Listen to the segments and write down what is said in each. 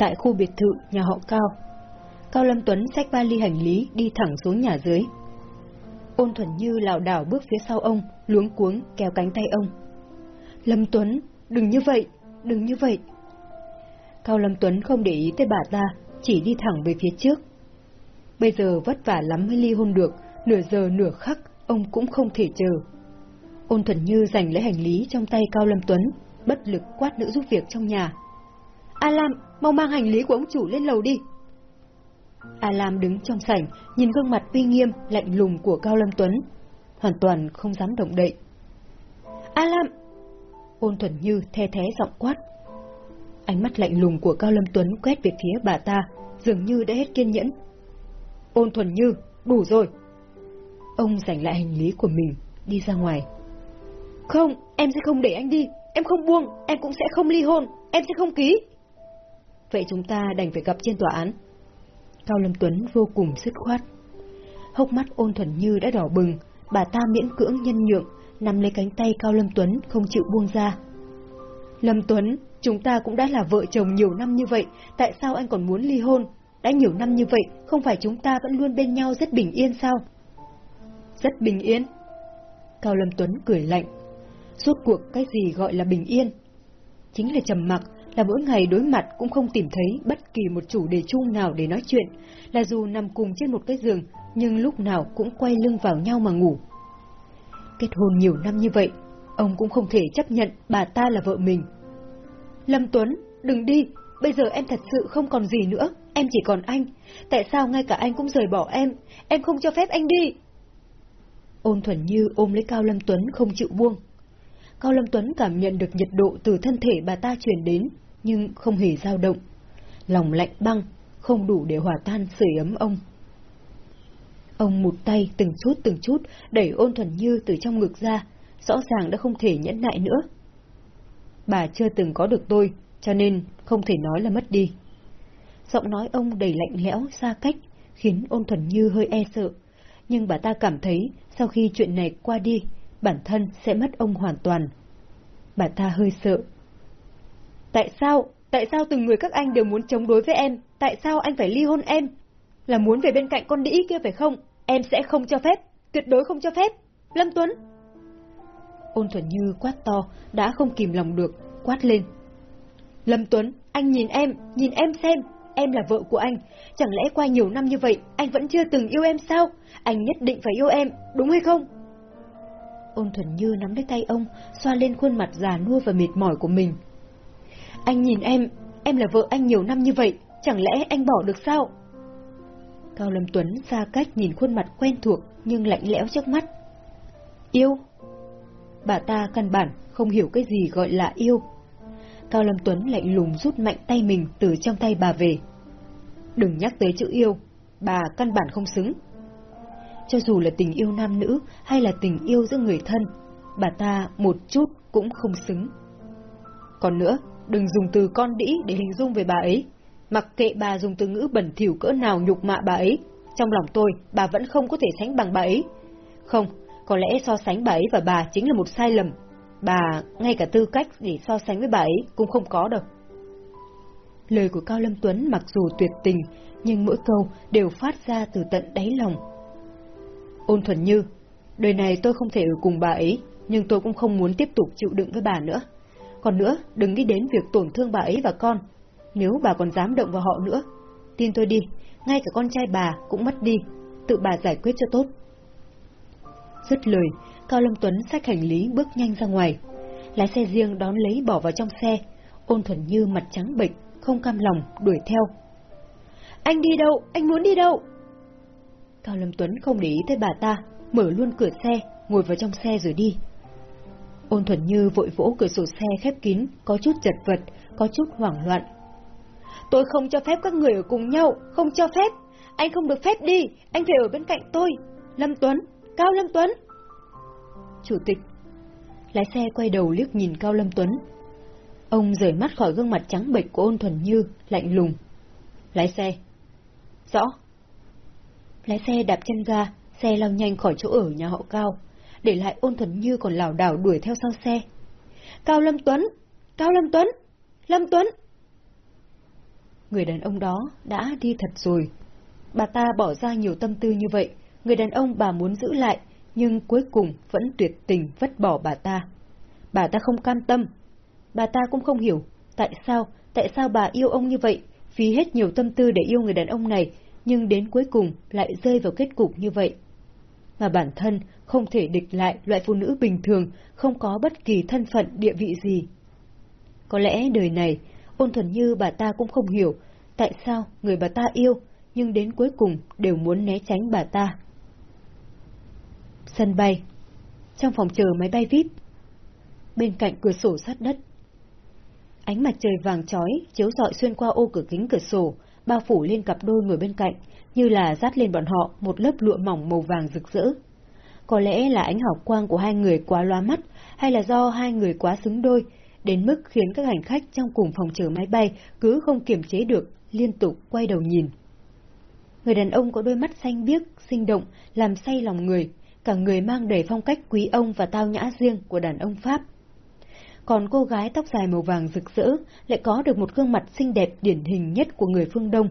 Tại khu biệt thự nhà họ Cao, Cao Lâm Tuấn xách vali hành lý đi thẳng xuống nhà dưới. Ôn thuần như lảo đảo bước phía sau ông, luống cuống kéo cánh tay ông. Lâm Tuấn, đừng như vậy, đừng như vậy. Cao Lâm Tuấn không để ý tới bà ta, chỉ đi thẳng về phía trước. Bây giờ vất vả lắm mới ly hôn được, nửa giờ nửa khắc, ông cũng không thể chờ. Ôn thuần như giành lấy hành lý trong tay Cao Lâm Tuấn, bất lực quát nữ giúp việc trong nhà. A Lam, mau mang hành lý của ông chủ lên lầu đi. A Lam đứng trong sảnh, nhìn gương mặt uy nghiêm, lạnh lùng của Cao Lâm Tuấn. Hoàn toàn không dám động đậy. A Lam! Ôn thuần như the thế giọng quát. Ánh mắt lạnh lùng của Cao Lâm Tuấn quét về phía bà ta, dường như đã hết kiên nhẫn. Ôn thuần như, đủ rồi. Ông giành lại hành lý của mình, đi ra ngoài. Không, em sẽ không để anh đi, em không buông, em cũng sẽ không ly hôn, em sẽ không ký. Vậy chúng ta đành phải gặp trên tòa án. Cao Lâm Tuấn vô cùng dứt khoát. Hốc mắt ôn thuần như đã đỏ bừng, bà ta miễn cưỡng nhân nhượng, nắm lấy cánh tay Cao Lâm Tuấn không chịu buông ra. Lâm Tuấn, chúng ta cũng đã là vợ chồng nhiều năm như vậy, tại sao anh còn muốn ly hôn? Đã nhiều năm như vậy, không phải chúng ta vẫn luôn bên nhau rất bình yên sao? Rất bình yên. Cao Lâm Tuấn cười lạnh. Suốt cuộc cái gì gọi là bình yên? Chính là trầm mặc, là mỗi ngày đối mặt cũng không tìm thấy bất kỳ một chủ đề chung nào để nói chuyện, là dù nằm cùng trên một cái giường, nhưng lúc nào cũng quay lưng vào nhau mà ngủ. Kết hôn nhiều năm như vậy, ông cũng không thể chấp nhận bà ta là vợ mình. Lâm Tuấn, đừng đi, bây giờ em thật sự không còn gì nữa, em chỉ còn anh. Tại sao ngay cả anh cũng rời bỏ em, em không cho phép anh đi. Ôn thuần như ôm lấy Cao Lâm Tuấn không chịu buông. Cao Lâm Tuấn cảm nhận được nhiệt độ từ thân thể bà ta truyền đến, nhưng không hề dao động. Lòng lạnh băng, không đủ để hòa tan sưởi ấm ông. Ông một tay từng chút từng chút đẩy ôn thuần như từ trong ngực ra, rõ ràng đã không thể nhẫn nại nữa. Bà chưa từng có được tôi, cho nên không thể nói là mất đi. Giọng nói ông đầy lạnh lẽo, xa cách, khiến ôn thuần như hơi e sợ. Nhưng bà ta cảm thấy sau khi chuyện này qua đi, bản thân sẽ mất ông hoàn toàn. Bà ta hơi sợ. Tại sao? Tại sao từng người các anh đều muốn chống đối với em? Tại sao anh phải ly hôn em? Là muốn về bên cạnh con đĩ kia phải không? Em sẽ không cho phép, tuyệt đối không cho phép. Lâm Tuấn! Ôn thuần như quát to, đã không kìm lòng được, quát lên. Lâm Tuấn, anh nhìn em, nhìn em xem, em là vợ của anh. Chẳng lẽ qua nhiều năm như vậy, anh vẫn chưa từng yêu em sao? Anh nhất định phải yêu em, đúng hay không? Ôn thuần như nắm lấy tay ông, xoa lên khuôn mặt già nua và mệt mỏi của mình. Anh nhìn em, em là vợ anh nhiều năm như vậy, chẳng lẽ anh bỏ được sao? Cao Lâm Tuấn xa cách nhìn khuôn mặt quen thuộc nhưng lạnh lẽo trước mắt. Yêu? Bà ta căn bản không hiểu cái gì gọi là yêu. Cao Lâm Tuấn lạnh lùng rút mạnh tay mình từ trong tay bà về. Đừng nhắc tới chữ yêu, bà căn bản không xứng. Cho dù là tình yêu nam nữ hay là tình yêu giữa người thân, bà ta một chút cũng không xứng. Còn nữa, đừng dùng từ con đĩ để hình dung về bà ấy. Mặc kệ bà dùng từ ngữ bẩn thỉu cỡ nào nhục mạ bà ấy, trong lòng tôi, bà vẫn không có thể sánh bằng bà ấy. Không, có lẽ so sánh bà ấy và bà chính là một sai lầm. Bà, ngay cả tư cách để so sánh với bà ấy cũng không có đâu. Lời của Cao Lâm Tuấn mặc dù tuyệt tình, nhưng mỗi câu đều phát ra từ tận đáy lòng. Ôn thuần như, đời này tôi không thể ở cùng bà ấy, nhưng tôi cũng không muốn tiếp tục chịu đựng với bà nữa. Còn nữa, đừng nghĩ đến việc tổn thương bà ấy và con. Nếu bà còn dám động vào họ nữa, tin tôi đi, ngay cả con trai bà cũng mất đi, tự bà giải quyết cho tốt. Dứt lời, Cao Lâm Tuấn xách hành lý bước nhanh ra ngoài. Lái xe riêng đón lấy bỏ vào trong xe, ôn thuần như mặt trắng bệnh, không cam lòng, đuổi theo. Anh đi đâu? Anh muốn đi đâu? Cao Lâm Tuấn không để ý tới bà ta, mở luôn cửa xe, ngồi vào trong xe rồi đi. Ôn thuần như vội vỗ cửa sổ xe khép kín, có chút chật vật, có chút hoảng loạn. Tôi không cho phép các người ở cùng nhau, không cho phép. Anh không được phép đi, anh phải ở bên cạnh tôi. Lâm Tuấn, Cao Lâm Tuấn. Chủ tịch. Lái xe quay đầu liếc nhìn Cao Lâm Tuấn. Ông rời mắt khỏi gương mặt trắng bệch của ôn thuần như, lạnh lùng. Lái xe. Rõ. Lái xe đạp chân ga, xe lao nhanh khỏi chỗ ở nhà họ Cao, để lại ôn thuần như còn lảo đảo đuổi theo sau xe. Cao Lâm Tuấn! Cao Lâm Tuấn! Lâm Tuấn! người đàn ông đó đã đi thật rồi. Bà ta bỏ ra nhiều tâm tư như vậy, người đàn ông bà muốn giữ lại, nhưng cuối cùng vẫn tuyệt tình vứt bỏ bà ta. Bà ta không cam tâm. Bà ta cũng không hiểu, tại sao, tại sao bà yêu ông như vậy, phí hết nhiều tâm tư để yêu người đàn ông này, nhưng đến cuối cùng lại rơi vào kết cục như vậy. Mà bản thân không thể địch lại loại phụ nữ bình thường, không có bất kỳ thân phận địa vị gì. Có lẽ đời này, ôn thuần như bà ta cũng không hiểu tại sao người bà ta yêu, nhưng đến cuối cùng đều muốn né tránh bà ta. Sân bay Trong phòng chờ máy bay VIP Bên cạnh cửa sổ sát đất Ánh mặt trời vàng chói chiếu rọi xuyên qua ô cửa kính cửa sổ, bao phủ lên cặp đôi người bên cạnh, như là dát lên bọn họ một lớp lụa mỏng màu vàng rực rỡ. Có lẽ là ánh hào quang của hai người quá loa mắt, hay là do hai người quá xứng đôi, đến mức khiến các hành khách trong cùng phòng chờ máy bay cứ không kiềm chế được, liên tục quay đầu nhìn. Người đàn ông có đôi mắt xanh biếc, sinh động, làm say lòng người, cả người mang đầy phong cách quý ông và tao nhã riêng của đàn ông Pháp. Còn cô gái tóc dài màu vàng rực rỡ lại có được một gương mặt xinh đẹp điển hình nhất của người phương Đông,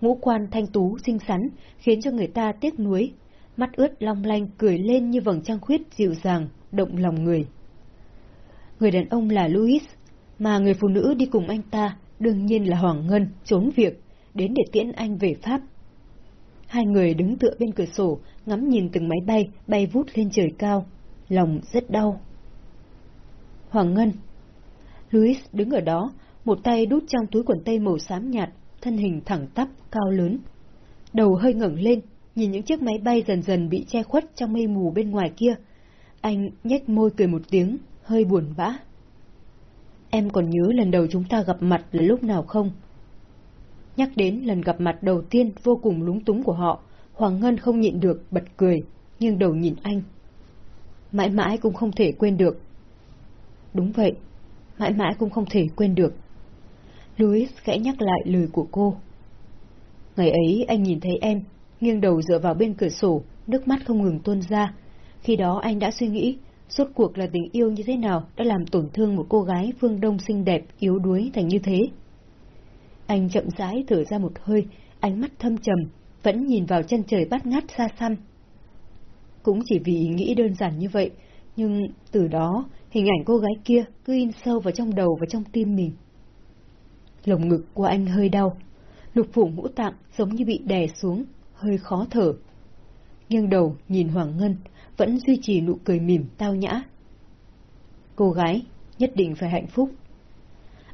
ngũ quan thanh tú xinh xắn, khiến cho người ta tiếc nuối, mắt ướt long lanh cười lên như vầng trăng khuyết dịu dàng, động lòng người. Người đàn ông là Louis, mà người phụ nữ đi cùng anh ta đương nhiên là Hoàng Ngân, trốn việc, đến để tiễn anh về Pháp. Hai người đứng tựa bên cửa sổ, ngắm nhìn từng máy bay bay vút lên trời cao, lòng rất đau. Hoàng Ngân Louis đứng ở đó, một tay đút trong túi quần tây màu xám nhạt, thân hình thẳng tắp, cao lớn. Đầu hơi ngẩng lên, nhìn những chiếc máy bay dần dần bị che khuất trong mây mù bên ngoài kia. Anh nhếch môi cười một tiếng, hơi buồn bã. Em còn nhớ lần đầu chúng ta gặp mặt là lúc nào không? Nhắc đến lần gặp mặt đầu tiên vô cùng lúng túng của họ, Hoàng Ngân không nhịn được, bật cười, nhưng đầu nhìn anh. Mãi mãi cũng không thể quên được. Đúng vậy, mãi mãi cũng không thể quên được. Louis khẽ nhắc lại lời của cô. Ngày ấy anh nhìn thấy em, nghiêng đầu dựa vào bên cửa sổ, nước mắt không ngừng tuôn ra. Khi đó anh đã suy nghĩ, suốt cuộc là tình yêu như thế nào đã làm tổn thương một cô gái phương Đông xinh đẹp, yếu đuối thành như thế. Anh chậm rãi thở ra một hơi, ánh mắt thâm trầm, vẫn nhìn vào chân trời bát ngát xa xăm. Cũng chỉ vì ý nghĩ đơn giản như vậy, nhưng từ đó hình ảnh cô gái kia cứ in sâu vào trong đầu và trong tim mình. Lồng ngực của anh hơi đau, lục phủ ngũ tạng giống như bị đè xuống, hơi khó thở. Nghiêng đầu nhìn Hoàng Ngân, vẫn duy trì nụ cười mỉm tao nhã. Cô gái, nhất định phải hạnh phúc.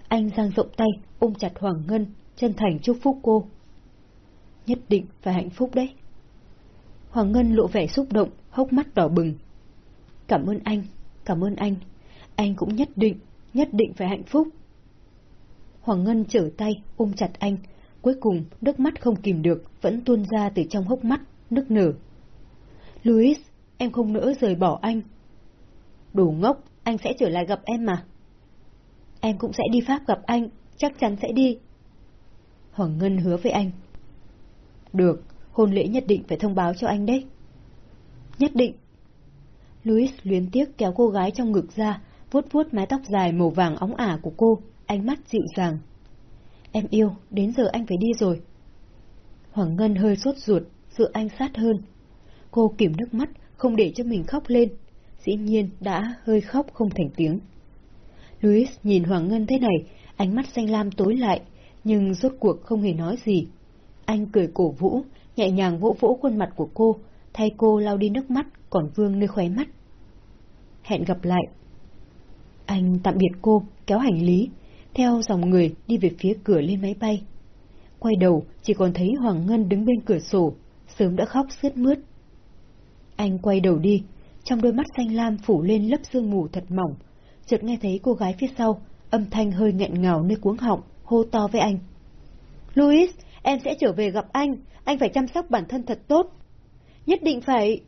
Anh giang rộng tay, ôm chặt Hoàng Ngân, chân thành chúc phúc cô. Nhất định phải hạnh phúc đấy. Hoàng Ngân lộ vẻ xúc động, hốc mắt đỏ bừng. Cảm ơn anh, cảm ơn anh. Anh cũng nhất định, nhất định phải hạnh phúc. Hoàng Ngân trở tay, ôm chặt anh. Cuối cùng, nước mắt không kìm được, vẫn tuôn ra từ trong hốc mắt, nức nở. Louis, em không nỡ rời bỏ anh. Đủ ngốc, anh sẽ trở lại gặp em mà. Em cũng sẽ đi Pháp gặp anh, chắc chắn sẽ đi. Hoàng Ngân hứa với anh. Được, hôn lễ nhất định phải thông báo cho anh đấy. Nhất định. Louis luyến tiếc kéo cô gái trong ngực ra, vuốt vuốt mái tóc dài màu vàng óng ả của cô, ánh mắt dịu dàng. Em yêu, đến giờ anh phải đi rồi. Hoàng Ngân hơi sốt ruột, dựa anh sát hơn. Cô kìm nước mắt, không để cho mình khóc lên. Dĩ nhiên đã hơi khóc không thành tiếng. Louis nhìn Hoàng Ngân thế này, ánh mắt xanh lam tối lại, nhưng rốt cuộc không hề nói gì. Anh cười cổ vũ, nhẹ nhàng vỗ vỗ khuôn mặt của cô, thay cô lau đi nước mắt còn vương nơi khóe mắt. Hẹn gặp lại. Anh tạm biệt cô, kéo hành lý, theo dòng người đi về phía cửa lên máy bay. Quay đầu, chỉ còn thấy Hoàng Ngân đứng bên cửa sổ, sớm đã khóc sướt mướt. Anh quay đầu đi, trong đôi mắt xanh lam phủ lên lớp sương mù thật mỏng, chợt nghe thấy cô gái phía sau, âm thanh hơi nghẹn ngào nơi cuống họng, hô to với anh. Louis, em sẽ trở về gặp anh, anh phải chăm sóc bản thân thật tốt. Nhất định phải...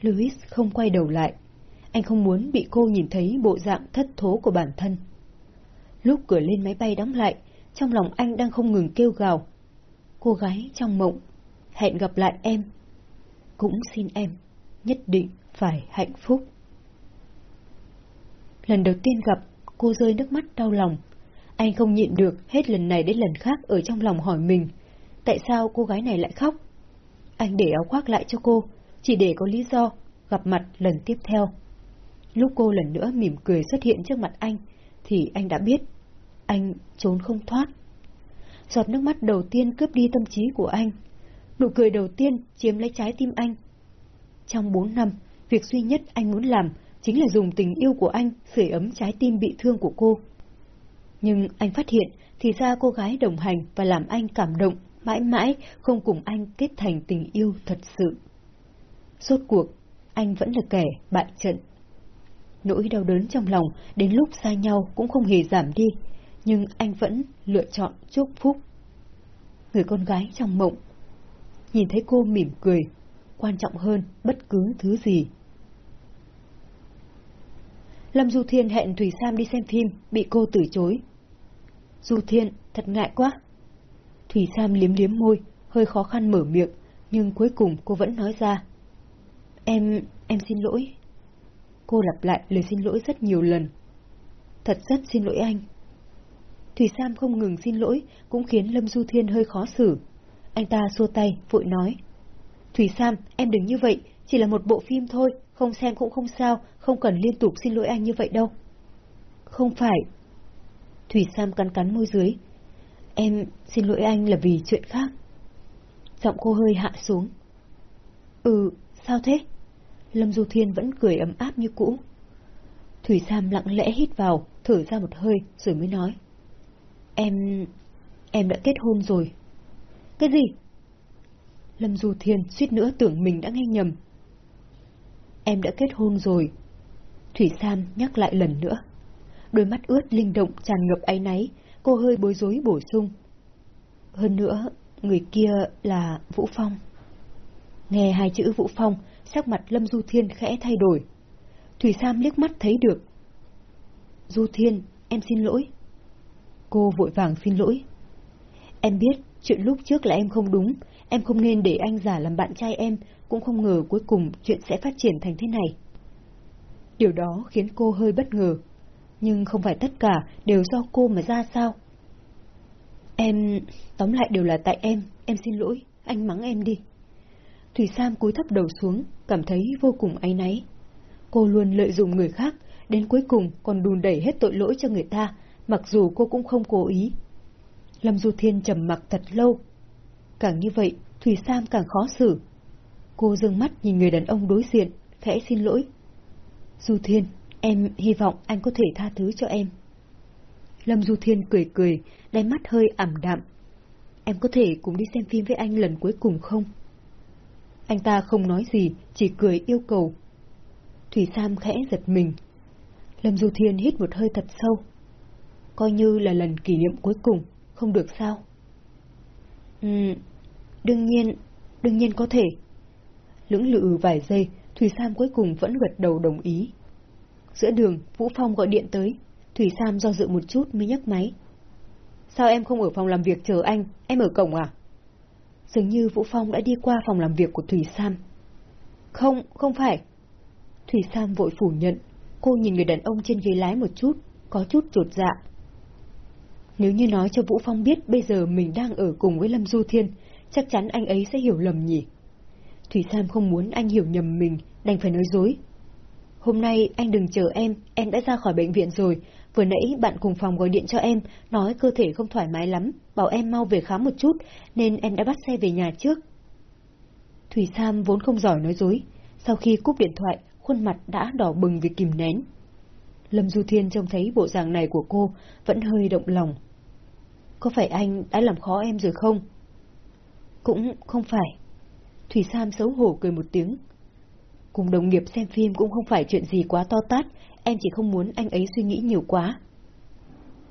Louis không quay đầu lại. Anh không muốn bị cô nhìn thấy bộ dạng thất thố của bản thân. Lúc cửa lên máy bay đóng lại, trong lòng anh đang không ngừng kêu gào. Cô gái trong mộng, hẹn gặp lại em. Cũng xin em, nhất định phải hạnh phúc. Lần đầu tiên gặp, cô rơi nước mắt đau lòng. Anh không nhịn được hết lần này đến lần khác ở trong lòng hỏi mình, tại sao cô gái này lại khóc? Anh để áo khoác lại cho cô, chỉ để có lý do, gặp mặt lần tiếp theo. Lúc cô lần nữa mỉm cười xuất hiện trước mặt anh, thì anh đã biết, anh trốn không thoát. Giọt nước mắt đầu tiên cướp đi tâm trí của anh, nụ cười đầu tiên chiếm lấy trái tim anh. Trong bốn năm, việc duy nhất anh muốn làm chính là dùng tình yêu của anh sưởi ấm trái tim bị thương của cô. Nhưng anh phát hiện thì ra cô gái đồng hành và làm anh cảm động mãi mãi không cùng anh kết thành tình yêu thật sự. Rốt cuộc, anh vẫn là kẻ bại trận. Nỗi đau đớn trong lòng đến lúc xa nhau cũng không hề giảm đi, nhưng anh vẫn lựa chọn chúc phúc. Người con gái trong mộng, nhìn thấy cô mỉm cười, quan trọng hơn bất cứ thứ gì. Lâm Du Thiên hẹn Thủy Sam đi xem phim, bị cô từ chối. Du Thiên, thật ngại quá. Thủy Sam liếm liếm môi, hơi khó khăn mở miệng, nhưng cuối cùng cô vẫn nói ra. Em, em xin lỗi. Cô lặp lại lời xin lỗi rất nhiều lần. Thật rất xin lỗi anh. Thủy Sam không ngừng xin lỗi, cũng khiến Lâm Du Thiên hơi khó xử. Anh ta xua tay, vội nói. Thủy Sam, em đừng như vậy, chỉ là một bộ phim thôi, không xem cũng không sao, không cần liên tục xin lỗi anh như vậy đâu. Không phải. Thủy Sam cắn cắn môi dưới. Em xin lỗi anh là vì chuyện khác. Giọng cô hơi hạ xuống. Ừ, sao thế? Lâm Du Thiên vẫn cười ấm áp như cũ. Thủy Sam lặng lẽ hít vào, thở ra một hơi, rồi mới nói. Em... em đã kết hôn rồi. Cái gì? Lâm Du Thiên suýt nữa tưởng mình đã nghe nhầm. Em đã kết hôn rồi. Thủy Sam nhắc lại lần nữa. Đôi mắt ướt linh động tràn ngập áy náy, cô hơi bối rối bổ sung. Hơn nữa, người kia là Vũ Phong. Nghe hai chữ Vũ Phong, sắc mặt Lâm Du Thiên khẽ thay đổi. Thủy Sam liếc mắt thấy được. Du Thiên, em xin lỗi. Cô vội vàng xin lỗi. Em biết, chuyện lúc trước là em không đúng, em không nên để anh giả làm bạn trai em, cũng không ngờ cuối cùng chuyện sẽ phát triển thành thế này. Điều đó khiến cô hơi bất ngờ, nhưng không phải tất cả đều do cô mà ra sao. Em... tóm lại đều là tại em, em xin lỗi, anh mắng em đi. Thủy Sam cúi thấp đầu xuống, cảm thấy vô cùng áy náy. Cô luôn lợi dụng người khác, đến cuối cùng còn đùn đẩy hết tội lỗi cho người ta, mặc dù cô cũng không cố ý. Lâm Du Thiên trầm mặc thật lâu. Càng như vậy, Thủy Sam càng khó xử. Cô dừng mắt nhìn người đàn ông đối diện, khẽ xin lỗi. Du Thiên, em hy vọng anh có thể tha thứ cho em. Lâm Du Thiên cười cười, đáy mắt hơi ảm đạm. Em có thể cùng đi xem phim với anh lần cuối cùng không? Anh ta không nói gì, chỉ cười yêu cầu. Thủy Sam khẽ giật mình. Lâm Du Thiên hít một hơi thật sâu. Coi như là lần kỷ niệm cuối cùng, không được sao? Ừ, đương nhiên, đương nhiên có thể. Lưỡng lự vài giây, Thủy Sam cuối cùng vẫn gật đầu đồng ý. Giữa đường, Vũ Phong gọi điện tới. Thủy Sam do dự một chút mới nhấc máy. Sao em không ở phòng làm việc chờ anh, em ở cổng à? Dường như Vũ Phong đã đi qua phòng làm việc của Thủy Sam. Không, không phải. Thủy Sam vội phủ nhận, cô nhìn người đàn ông trên ghế lái một chút, có chút trột dạ. Nếu như nói cho Vũ Phong biết bây giờ mình đang ở cùng với Lâm Du Thiên, chắc chắn anh ấy sẽ hiểu lầm nhỉ. Thủy Sam không muốn anh hiểu nhầm mình, đành phải nói dối. Hôm nay anh đừng chờ em, em đã ra khỏi bệnh viện rồi. Vừa nãy bạn cùng phòng gọi điện cho em, nói cơ thể không thoải mái lắm, bảo em mau về khám một chút, nên em đã bắt xe về nhà trước. Thủy Sam vốn không giỏi nói dối, sau khi cúp điện thoại, khuôn mặt đã đỏ bừng vì kìm nén. Lâm Du Thiên trông thấy bộ dạng này của cô, vẫn hơi động lòng. Có phải anh đã làm khó em rồi không? Cũng không phải. Thủy Sam xấu hổ cười một tiếng. Cùng đồng nghiệp xem phim cũng không phải chuyện gì quá to tát, em chỉ không muốn anh ấy suy nghĩ nhiều quá.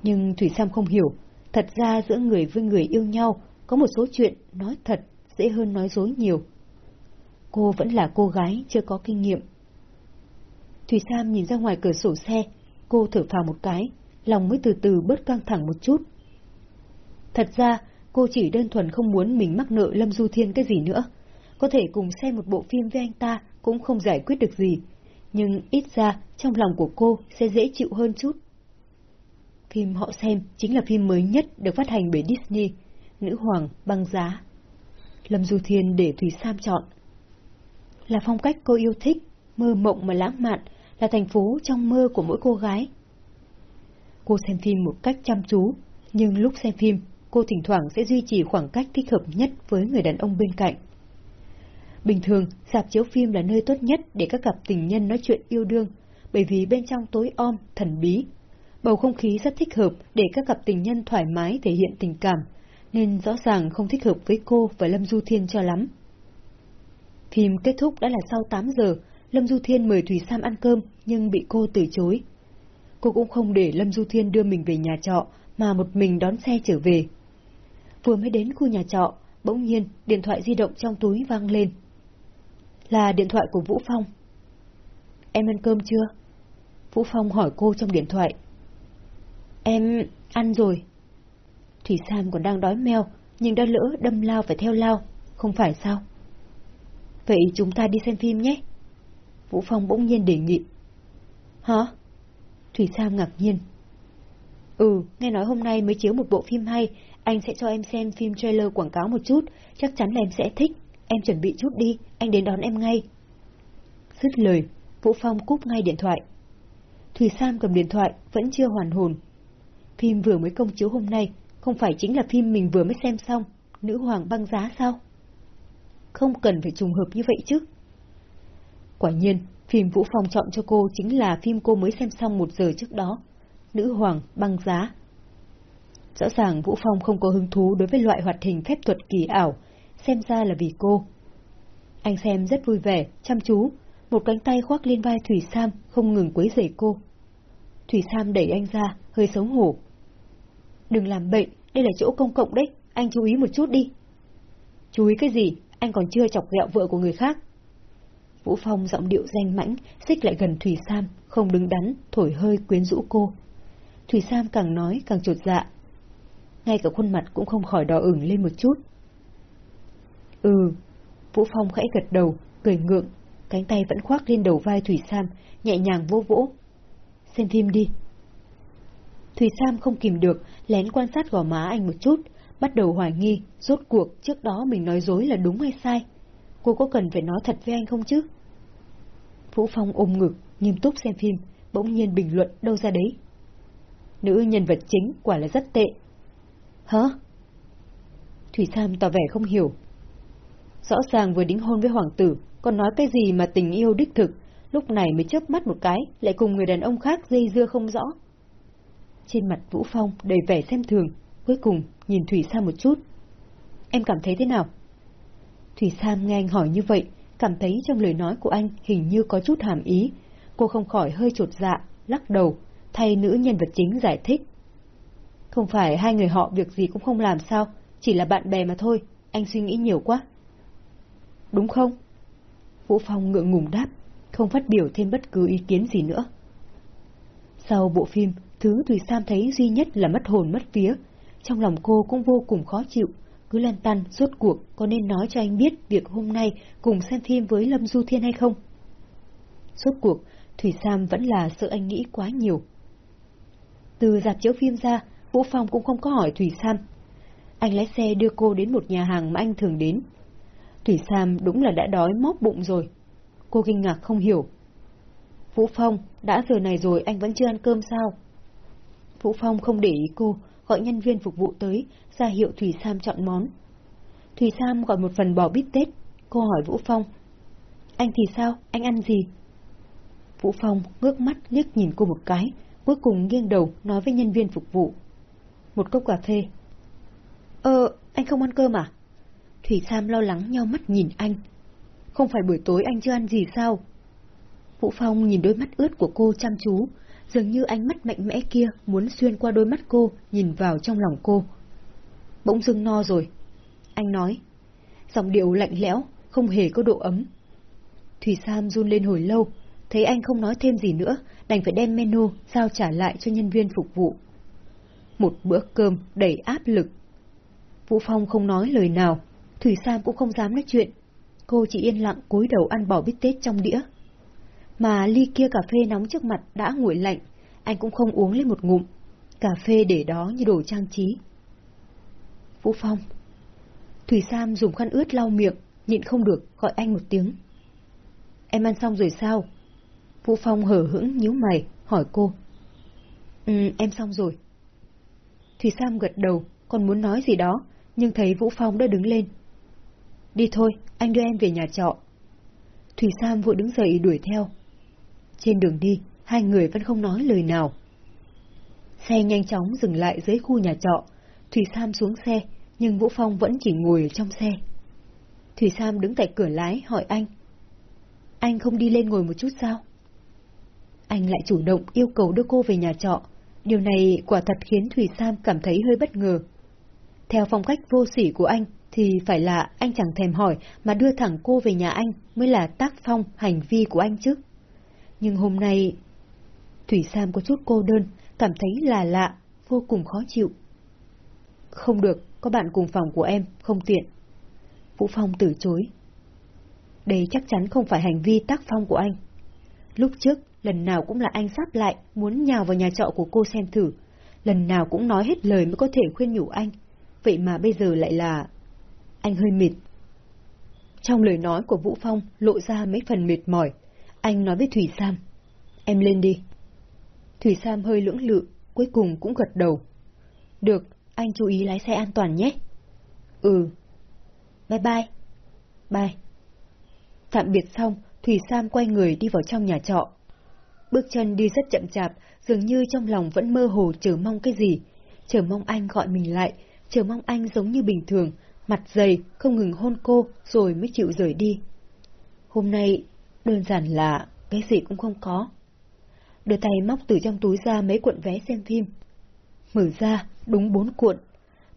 Nhưng Thủy Sam không hiểu, thật ra giữa người với người yêu nhau, có một số chuyện nói thật dễ hơn nói dối nhiều. Cô vẫn là cô gái chưa có kinh nghiệm. Thủy Sam nhìn ra ngoài cửa sổ xe, cô thở phào một cái, lòng mới từ từ bớt căng thẳng một chút. Thật ra, cô chỉ đơn thuần không muốn mình mắc nợ Lâm Du Thiên cái gì nữa. Có thể cùng xem một bộ phim với anh ta cũng không giải quyết được gì, nhưng ít ra trong lòng của cô sẽ dễ chịu hơn chút. Phim họ xem chính là phim mới nhất được phát hành bởi Disney, Nữ Hoàng băng giá. Lâm Du Thiên để Thủy Sam chọn. Là phong cách cô yêu thích, mơ mộng mà lãng mạn, là thành phố trong mơ của mỗi cô gái. Cô xem phim một cách chăm chú, nhưng lúc xem phim, cô thỉnh thoảng sẽ duy trì khoảng cách thích hợp nhất với người đàn ông bên cạnh. Bình thường, dạp chiếu phim là nơi tốt nhất để các cặp tình nhân nói chuyện yêu đương, bởi vì bên trong tối om, thần bí. Bầu không khí rất thích hợp để các cặp tình nhân thoải mái thể hiện tình cảm, nên rõ ràng không thích hợp với cô và Lâm Du Thiên cho lắm. Phim kết thúc đã là sau 8 giờ, Lâm Du Thiên mời Thủy Sam ăn cơm nhưng bị cô từ chối. Cô cũng không để Lâm Du Thiên đưa mình về nhà trọ mà một mình đón xe trở về. Vừa mới đến khu nhà trọ, bỗng nhiên điện thoại di động trong túi vang lên. Là điện thoại của Vũ Phong. Em ăn cơm chưa? Vũ Phong hỏi cô trong điện thoại. Em ăn rồi. Thủy Sam còn đang đói meo, nhưng đã lỡ đâm lao phải theo lao, không phải sao? Vậy chúng ta đi xem phim nhé. Vũ Phong bỗng nhiên đề nghị. Hả? Thủy Sam ngạc nhiên. Ừ, nghe nói hôm nay mới chiếu một bộ phim hay, anh sẽ cho em xem phim trailer quảng cáo một chút, chắc chắn là em sẽ thích. Em chuẩn bị chút đi, anh đến đón em ngay. Dứt lời, Vũ Phong cúp ngay điện thoại. thùy Sam cầm điện thoại, vẫn chưa hoàn hồn. Phim vừa mới công chiếu hôm nay, không phải chính là phim mình vừa mới xem xong, Nữ Hoàng băng giá sao? Không cần phải trùng hợp như vậy chứ. Quả nhiên, phim Vũ Phong chọn cho cô chính là phim cô mới xem xong một giờ trước đó, Nữ Hoàng băng giá. Rõ ràng Vũ Phong không có hứng thú đối với loại hoạt hình phép thuật kỳ ảo, xem ra là vì cô. Anh xem rất vui vẻ, chăm chú, một cánh tay khoác lên vai Thủy Sam không ngừng quấy rầy cô. Thủy Sam đẩy anh ra, hơi xấu hổ. Đừng làm bệnh, đây là chỗ công cộng đấy, anh chú ý một chút đi. Chú ý cái gì, anh còn chưa chọc ghẹo vợ của người khác. Vũ Phong giọng điệu danh mãnh, xích lại gần Thủy Sam, không đứng đắn, thổi hơi quyến rũ cô. Thủy Sam càng nói càng trột dạ. Ngay cả khuôn mặt cũng không khỏi đỏ ửng lên một chút. Ừ, Vũ Phong khẽ gật đầu, cười ngượng, cánh tay vẫn khoác lên đầu vai Thủy Sam, nhẹ nhàng vô vỗ. Xem phim đi. Thủy Sam không kìm được, lén quan sát gò má anh một chút, bắt đầu hoài nghi, rốt cuộc trước đó mình nói dối là đúng hay sai. Cô có cần phải nói thật với anh không chứ? Vũ Phong ôm ngực, nghiêm túc xem phim, bỗng nhiên bình luận đâu ra đấy. Nữ nhân vật chính quả là rất tệ. Hả? Thủy Sam tỏ vẻ không hiểu. Rõ ràng vừa đính hôn với hoàng tử, còn nói cái gì mà tình yêu đích thực, lúc này mới chớp mắt một cái, lại cùng người đàn ông khác dây dưa không rõ. Trên mặt Vũ Phong đầy vẻ xem thường, cuối cùng nhìn Thủy Sam một chút. Em cảm thấy thế nào? Thủy Sam nghe anh hỏi như vậy, cảm thấy trong lời nói của anh hình như có chút hàm ý. Cô không khỏi hơi trột dạ, lắc đầu, thay nữ nhân vật chính giải thích. Không phải hai người họ việc gì cũng không làm sao, chỉ là bạn bè mà thôi, anh suy nghĩ nhiều quá. Đúng không? Vũ Phong ngượng ngùng đáp, không phát biểu thêm bất cứ ý kiến gì nữa. Sau bộ phim, thứ Thùy Sam thấy duy nhất là mất hồn mất vía. Trong lòng cô cũng vô cùng khó chịu, cứ lăn tăn, rốt cuộc có nên nói cho anh biết việc hôm nay cùng xem phim với Lâm Du Thiên hay không? Rốt cuộc, Thủy Sam vẫn là sợ anh nghĩ quá nhiều. Từ dạp chiếu phim ra, Vũ Phong cũng không có hỏi Thủy Sam. Anh lái xe đưa cô đến một nhà hàng mà anh thường đến. Thủy Sam đúng là đã đói móc bụng rồi. Cô kinh ngạc không hiểu. Vũ Phong, đã giờ này rồi anh vẫn chưa ăn cơm sao? Vũ Phong không để ý cô, gọi nhân viên phục vụ tới, ra hiệu Thủy Sam chọn món. Thủy Sam gọi một phần bò bít tết, cô hỏi Vũ Phong. Anh thì sao, anh ăn gì? Vũ Phong ngước mắt liếc nhìn cô một cái, cuối cùng nghiêng đầu nói với nhân viên phục vụ. Một cốc cà phê. Ờ, anh không ăn cơm à? Thủy Sam lo lắng nhau mắt nhìn anh. Không phải buổi tối anh chưa ăn gì sao? Vũ Phong nhìn đôi mắt ướt của cô chăm chú, dường như ánh mắt mạnh mẽ kia muốn xuyên qua đôi mắt cô, nhìn vào trong lòng cô. Bỗng dưng no rồi. Anh nói. Giọng điệu lạnh lẽo, không hề có độ ấm. Thủy Sam run lên hồi lâu, thấy anh không nói thêm gì nữa, đành phải đem menu giao trả lại cho nhân viên phục vụ. Một bữa cơm đầy áp lực. Vũ Phong không nói lời nào, Thủy Sam cũng không dám nói chuyện. Cô chỉ yên lặng cúi đầu ăn bò bít tết trong đĩa. Mà ly kia cà phê nóng trước mặt đã nguội lạnh, anh cũng không uống lên một ngụm. cà phê để đó như đồ trang trí. Vũ Phong. Thủy Sam dùng khăn ướt lau miệng, nhịn không được, gọi anh một tiếng. Em ăn xong rồi sao? Vũ Phong hở hững nhíu mày, hỏi cô. Ừ, em xong rồi. Thủy Sam gật đầu, còn muốn nói gì đó, nhưng thấy Vũ Phong đã đứng lên. Đi thôi, anh đưa em về nhà trọ. Thủy Sam vội đứng dậy đuổi theo. Trên đường đi, hai người vẫn không nói lời nào. Xe nhanh chóng dừng lại dưới khu nhà trọ. Thủy Sam xuống xe, nhưng Vũ Phong vẫn chỉ ngồi ở trong xe. Thủy Sam đứng tại cửa lái hỏi anh. Anh không đi lên ngồi một chút sao? Anh lại chủ động yêu cầu đưa cô về nhà trọ. Điều này quả thật khiến Thủy Sam cảm thấy hơi bất ngờ. Theo phong cách vô sỉ của anh, thì phải là anh chẳng thèm hỏi mà đưa thẳng cô về nhà anh mới là tác phong hành vi của anh chứ. Nhưng hôm nay... Thủy Sam có chút cô đơn, cảm thấy là lạ, vô cùng khó chịu. Không được, có bạn cùng phòng của em, không tiện. Vũ Phong từ chối. Đây chắc chắn không phải hành vi tác phong của anh. Lúc trước, lần nào cũng là anh sắp lại, muốn nhào vào nhà trọ của cô xem thử. Lần nào cũng nói hết lời mới có thể khuyên nhủ anh. Vậy mà bây giờ lại là... Anh hơi mệt. Trong lời nói của Vũ Phong lộ ra mấy phần mệt mỏi. Anh nói với Thủy Sam. Em lên đi. Thủy Sam hơi lưỡng lự, cuối cùng cũng gật đầu. Được, anh chú ý lái xe an toàn nhé. Ừ. Bye bye. Bye. Tạm biệt xong, Thủy Sam quay người đi vào trong nhà trọ. Bước chân đi rất chậm chạp, dường như trong lòng vẫn mơ hồ chờ mong cái gì. Chờ mong anh gọi mình lại, chờ mong anh giống như bình thường, mặt dày, không ngừng hôn cô rồi mới chịu rời đi. Hôm nay, đơn giản là cái gì cũng không có. Đưa tay móc từ trong túi ra mấy cuộn vé xem phim. Mở ra, đúng bốn cuộn.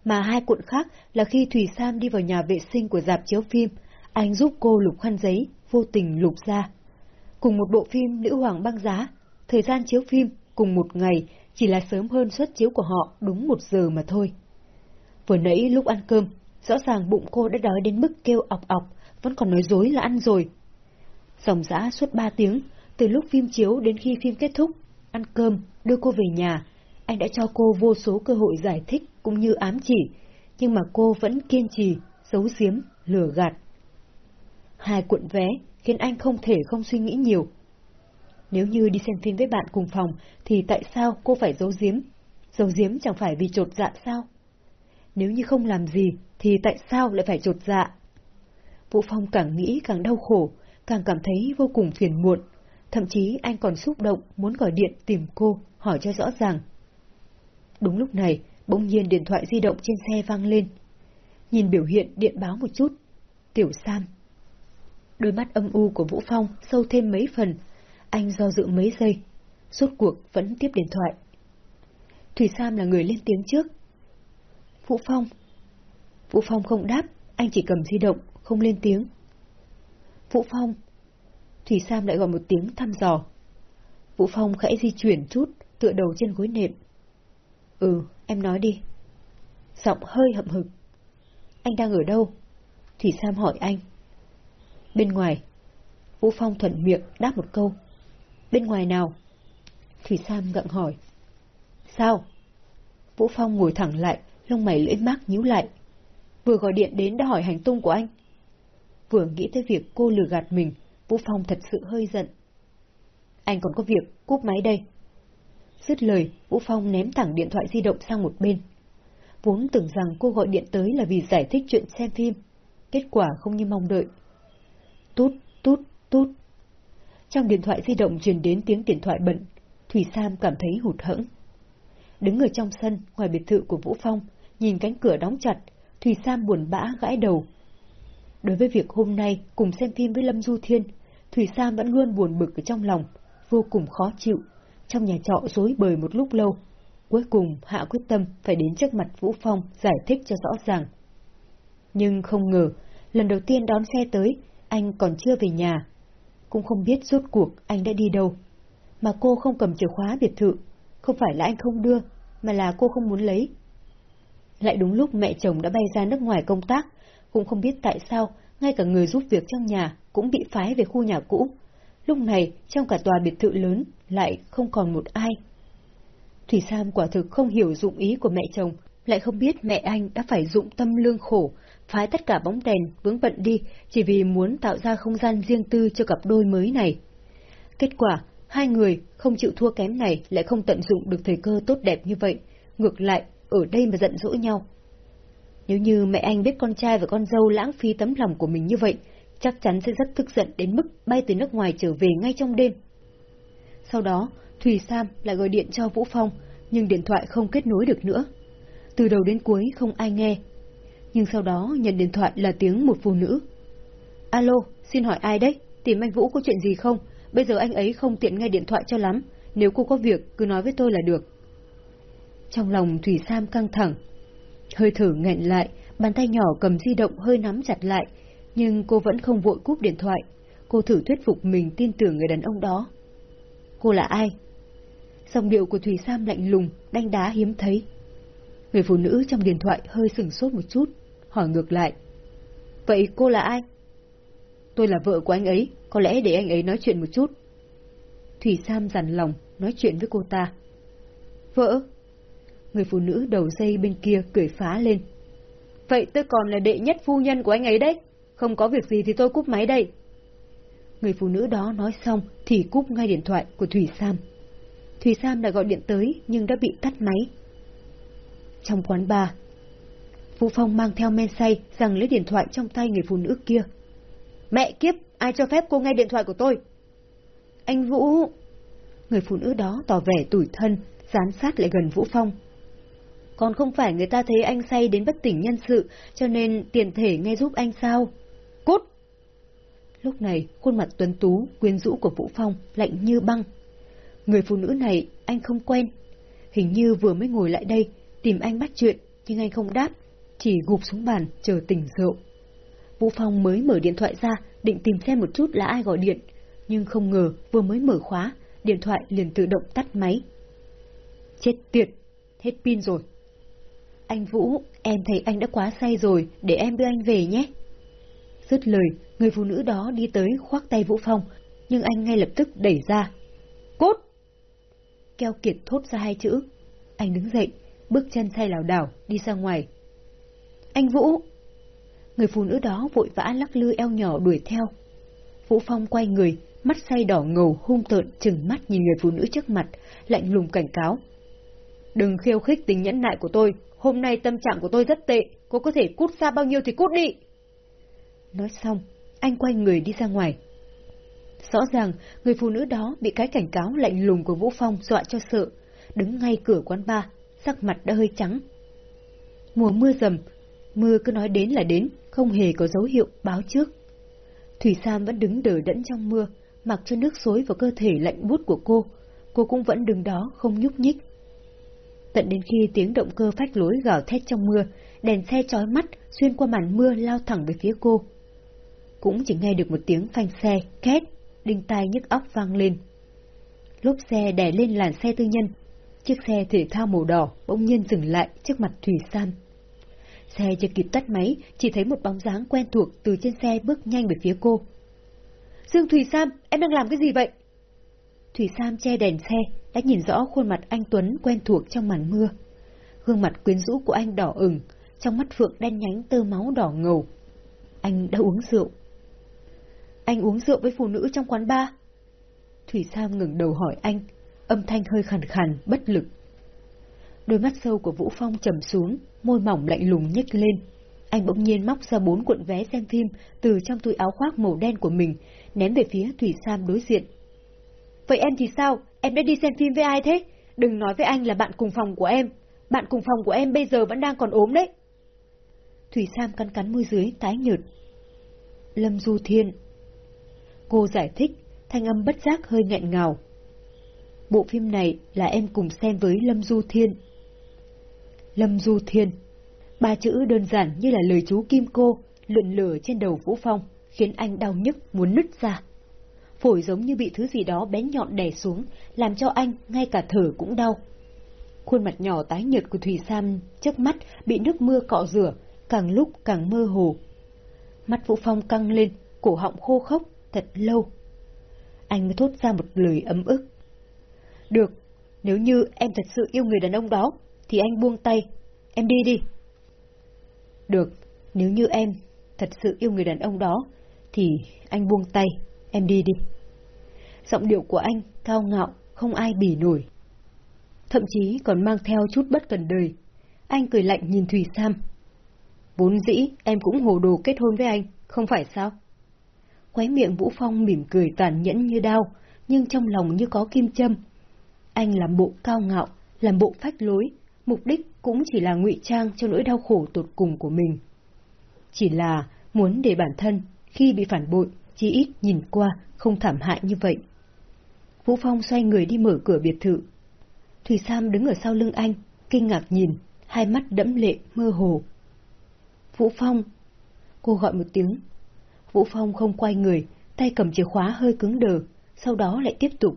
Mà hai cuộn khác là khi Thủy Sam đi vào nhà vệ sinh của dạp chiếu phim, anh giúp cô lục khăn giấy, vô tình lục ra. Cùng một bộ phim Nữ Hoàng băng giá, thời gian chiếu phim cùng một ngày chỉ là sớm hơn suất chiếu của họ đúng một giờ mà thôi. Vừa nãy lúc ăn cơm, rõ ràng bụng cô đã đói đến mức kêu ọc ọc, vẫn còn nói dối là ăn rồi. Dòng dã suốt ba tiếng, từ lúc phim chiếu đến khi phim kết thúc, ăn cơm, đưa cô về nhà, anh đã cho cô vô số cơ hội giải thích cũng như ám chỉ, nhưng mà cô vẫn kiên trì, giấu giếm, lừa gạt. Hai cuộn vé khiến anh không thể không suy nghĩ nhiều. Nếu như đi xem phim với bạn cùng phòng, thì tại sao cô phải giấu giếm? Giấu giếm chẳng phải vì trột dạ sao? Nếu như không làm gì, thì tại sao lại phải trột dạ? Vũ Phong càng nghĩ càng đau khổ, càng cảm thấy vô cùng phiền muộn. Thậm chí anh còn xúc động muốn gọi điện tìm cô, hỏi cho rõ ràng. Đúng lúc này, bỗng nhiên điện thoại di động trên xe vang lên. Nhìn biểu hiện điện báo một chút. Tiểu Sam. Đôi mắt âm u của Vũ Phong sâu thêm mấy phần. Anh do dự mấy giây. Suốt cuộc vẫn tiếp điện thoại. Thủy Sam là người lên tiếng trước. Vũ Phong. Vũ Phong không đáp, anh chỉ cầm di động, không lên tiếng. Vũ Phong. Thủy Sam lại gọi một tiếng thăm dò. Vũ Phong khẽ di chuyển chút, tựa đầu trên gối nệm. Ừ, em nói đi. Giọng hơi hậm hực. Anh đang ở đâu? Thủy Sam hỏi anh. Bên ngoài. Vũ Phong thuận miệng đáp một câu. Bên ngoài nào? Thủy Sam gặng hỏi. Sao? Vũ Phong ngồi thẳng lại, lông mày lưỡi mắc nhíu lại. Vừa gọi điện đến đã hỏi hành tung của anh. Vừa nghĩ tới việc cô lừa gạt mình, Vũ Phong thật sự hơi giận. Anh còn có việc, cúp máy đây. Dứt lời, Vũ Phong ném thẳng điện thoại di động sang một bên. Vốn tưởng rằng cô gọi điện tới là vì giải thích chuyện xem phim. Kết quả không như mong đợi. Tút, tút, tút. Trong điện thoại di động truyền đến tiếng điện thoại bận, Thủy Sam cảm thấy hụt hẫng. Đứng ở trong sân, ngoài biệt thự của Vũ Phong, nhìn cánh cửa đóng chặt, Thủy Sam buồn bã gãi đầu. Đối với việc hôm nay cùng xem phim với Lâm Du Thiên, Thủy Sam vẫn luôn buồn bực ở trong lòng, vô cùng khó chịu, trong nhà trọ dối bời một lúc lâu. Cuối cùng Hạ quyết tâm phải đến trước mặt Vũ Phong giải thích cho rõ ràng. Nhưng không ngờ, lần đầu tiên đón xe tới, anh còn chưa về nhà. Cũng không biết rốt cuộc anh đã đi đâu. Mà cô không cầm chìa khóa biệt thự, không phải là anh không đưa, mà là cô không muốn lấy. Lại đúng lúc mẹ chồng đã bay ra nước ngoài công tác, cũng không biết tại sao ngay cả người giúp việc trong nhà cũng bị phái về khu nhà cũ. Lúc này, trong cả tòa biệt thự lớn, lại không còn một ai. Thủy Sam quả thực không hiểu dụng ý của mẹ chồng, lại không biết mẹ anh đã phải dụng tâm lương khổ, phái tất cả bóng đèn vướng bận đi chỉ vì muốn tạo ra không gian riêng tư cho cặp đôi mới này. Kết quả, hai người không chịu thua kém này lại không tận dụng được thời cơ tốt đẹp như vậy, ngược lại, ở đây mà giận dỗi nhau. Nếu như mẹ anh biết con trai và con dâu lãng phí tấm lòng của mình như vậy, chắc chắn sẽ rất tức giận đến mức bay từ nước ngoài trở về ngay trong đêm. Sau đó, Thùy Sam lại gọi điện cho Vũ Phong, nhưng điện thoại không kết nối được nữa. Từ đầu đến cuối không ai nghe. Nhưng sau đó nhận điện thoại là tiếng một phụ nữ. Alo, xin hỏi ai đấy? Tìm anh Vũ có chuyện gì không? Bây giờ anh ấy không tiện nghe điện thoại cho lắm. Nếu cô có việc, cứ nói với tôi là được. Trong lòng Thủy Sam căng thẳng. Hơi thở nghẹn lại, bàn tay nhỏ cầm di động hơi nắm chặt lại, nhưng cô vẫn không vội cúp điện thoại. Cô thử thuyết phục mình tin tưởng người đàn ông đó. Cô là ai? Dòng điệu của Thủy Sam lạnh lùng, đanh đá hiếm thấy. Người phụ nữ trong điện thoại hơi sừng sốt một chút, hỏi ngược lại. Vậy cô là ai? Tôi là vợ của anh ấy, có lẽ để anh ấy nói chuyện một chút. Thủy Sam dằn lòng, nói chuyện với cô ta. Vợ? Người phụ nữ đầu dây bên kia cười phá lên. Vậy tôi còn là đệ nhất phu nhân của anh ấy đấy. Không có việc gì thì tôi cúp máy đây. Người phụ nữ đó nói xong thì cúp ngay điện thoại của Thủy Sam. Thủy Sam đã gọi điện tới nhưng đã bị tắt máy. Trong quán bar, Vũ Phong mang theo men say rằng lấy điện thoại trong tay người phụ nữ kia. Mẹ kiếp, ai cho phép cô nghe điện thoại của tôi? Anh Vũ... Người phụ nữ đó tỏ vẻ tủi thân, dán sát lại gần Vũ Phong. Còn không phải người ta thấy anh say đến bất tỉnh nhân sự, cho nên tiền thể nghe giúp anh sao? Cút! Lúc này, khuôn mặt tuấn tú, quyến rũ của Vũ Phong lạnh như băng. Người phụ nữ này anh không quen. Hình như vừa mới ngồi lại đây, tìm anh bắt chuyện, nhưng anh không đáp, chỉ gục xuống bàn chờ tỉnh rượu. Vũ Phong mới mở điện thoại ra, định tìm xem một chút là ai gọi điện, nhưng không ngờ vừa mới mở khóa, điện thoại liền tự động tắt máy. Chết tiệt, hết pin rồi. Anh Vũ, em thấy anh đã quá say rồi, để em đưa anh về nhé. Dứt lời, người phụ nữ đó đi tới khoác tay Vũ Phong, nhưng anh ngay lập tức đẩy ra. Cốt! Keo kiệt thốt ra hai chữ. Anh đứng dậy, bước chân say lảo đảo, đi ra ngoài. Anh Vũ! Người phụ nữ đó vội vã lắc lư eo nhỏ đuổi theo. Vũ Phong quay người, mắt say đỏ ngầu hung tợn chừng mắt nhìn người phụ nữ trước mặt, lạnh lùng cảnh cáo. Đừng khiêu khích tình nhẫn nại của tôi, hôm nay tâm trạng của tôi rất tệ, cô có thể cút xa bao nhiêu thì cút đi. Nói xong, anh quay người đi ra ngoài. Rõ ràng, người phụ nữ đó bị cái cảnh cáo lạnh lùng của Vũ Phong dọa cho sợ, đứng ngay cửa quán bar, sắc mặt đã hơi trắng. Mùa mưa rầm, mưa cứ nói đến là đến, không hề có dấu hiệu báo trước. Thủy Sam vẫn đứng đờ đẫn trong mưa, mặc cho nước xối vào cơ thể lạnh bút của cô, cô cũng vẫn đứng đó không nhúc nhích. Tận đến khi tiếng động cơ phách lối gào thét trong mưa, đèn xe chói mắt xuyên qua màn mưa lao thẳng về phía cô. Cũng chỉ nghe được một tiếng phanh xe, két, đinh tai nhức óc vang lên. Lốp xe đè lên làn xe tư nhân, chiếc xe thể thao màu đỏ bỗng nhiên dừng lại trước mặt Thủy Sam. Xe chưa kịp tắt máy, chỉ thấy một bóng dáng quen thuộc từ trên xe bước nhanh về phía cô. Dương Thủy Sam, em đang làm cái gì vậy? Thủy Sam che đèn xe, đã nhìn rõ khuôn mặt anh Tuấn quen thuộc trong màn mưa. Gương mặt quyến rũ của anh đỏ ửng, trong mắt phượng đen nhánh tơ máu đỏ ngầu. Anh đã uống rượu. Anh uống rượu với phụ nữ trong quán bar. Thủy Sam ngừng đầu hỏi anh, âm thanh hơi khàn khàn, bất lực. Đôi mắt sâu của Vũ Phong trầm xuống, môi mỏng lạnh lùng nhếch lên. Anh bỗng nhiên móc ra bốn cuộn vé xem phim từ trong túi áo khoác màu đen của mình, ném về phía Thủy Sam đối diện. Vậy em thì sao? Em đã đi xem phim với ai thế? Đừng nói với anh là bạn cùng phòng của em. Bạn cùng phòng của em bây giờ vẫn đang còn ốm đấy. Thủy Sam cắn cắn môi dưới, tái nhợt. Lâm Du Thiên. Cô giải thích, thanh âm bất giác hơi nghẹn ngào. Bộ phim này là em cùng xem với Lâm Du Thiên. Lâm Du Thiên. Ba chữ đơn giản như là lời chú Kim Cô, lượn lửa trên đầu Vũ Phong, khiến anh đau nhức muốn nứt ra. Phổi giống như bị thứ gì đó bén nhọn đè xuống, làm cho anh ngay cả thở cũng đau. Khuôn mặt nhỏ tái nhợt của Thủy Sam trước mắt bị nước mưa cọ rửa, càng lúc càng mơ hồ. Mắt Vũ Phong căng lên, cổ họng khô khốc, thật lâu. Anh mới thốt ra một lời ấm ức. Được, nếu như em thật sự yêu người đàn ông đó, thì anh buông tay, em đi đi. Được, nếu như em thật sự yêu người đàn ông đó, thì anh buông tay, em đi đi. Giọng điệu của anh cao ngạo, không ai bỉ nổi. Thậm chí còn mang theo chút bất cần đời. Anh cười lạnh nhìn Thủy Sam. Vốn dĩ em cũng hồ đồ kết hôn với anh, không phải sao? Quái miệng Vũ Phong mỉm cười tàn nhẫn như đau, nhưng trong lòng như có kim châm. Anh làm bộ cao ngạo, làm bộ phách lối, mục đích cũng chỉ là ngụy trang cho nỗi đau khổ tột cùng của mình. Chỉ là muốn để bản thân, khi bị phản bội, chỉ ít nhìn qua không thảm hại như vậy. Vũ Phong xoay người đi mở cửa biệt thự. Thủy Sam đứng ở sau lưng anh, kinh ngạc nhìn, hai mắt đẫm lệ, mơ hồ. Vũ Phong! Cô gọi một tiếng. Vũ Phong không quay người, tay cầm chìa khóa hơi cứng đờ, sau đó lại tiếp tục.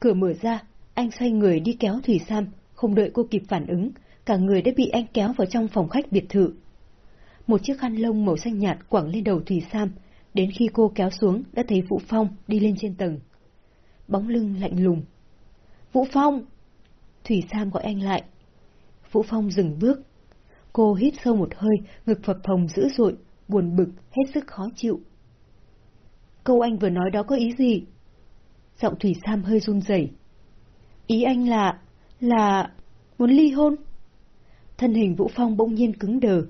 Cửa mở ra, anh xoay người đi kéo Thủy Sam, không đợi cô kịp phản ứng, cả người đã bị anh kéo vào trong phòng khách biệt thự. Một chiếc khăn lông màu xanh nhạt quẳng lên đầu Thủy Sam, đến khi cô kéo xuống đã thấy Vũ Phong đi lên trên tầng. Bóng lưng lạnh lùng. Vũ Phong! Thủy Sam gọi anh lại. Vũ Phong dừng bước. Cô hít sâu một hơi, ngực phập phồng dữ dội, buồn bực, hết sức khó chịu. Câu anh vừa nói đó có ý gì? Giọng Thủy Sam hơi run rẩy. Ý anh là... là... muốn ly hôn? Thân hình Vũ Phong bỗng nhiên cứng đờ.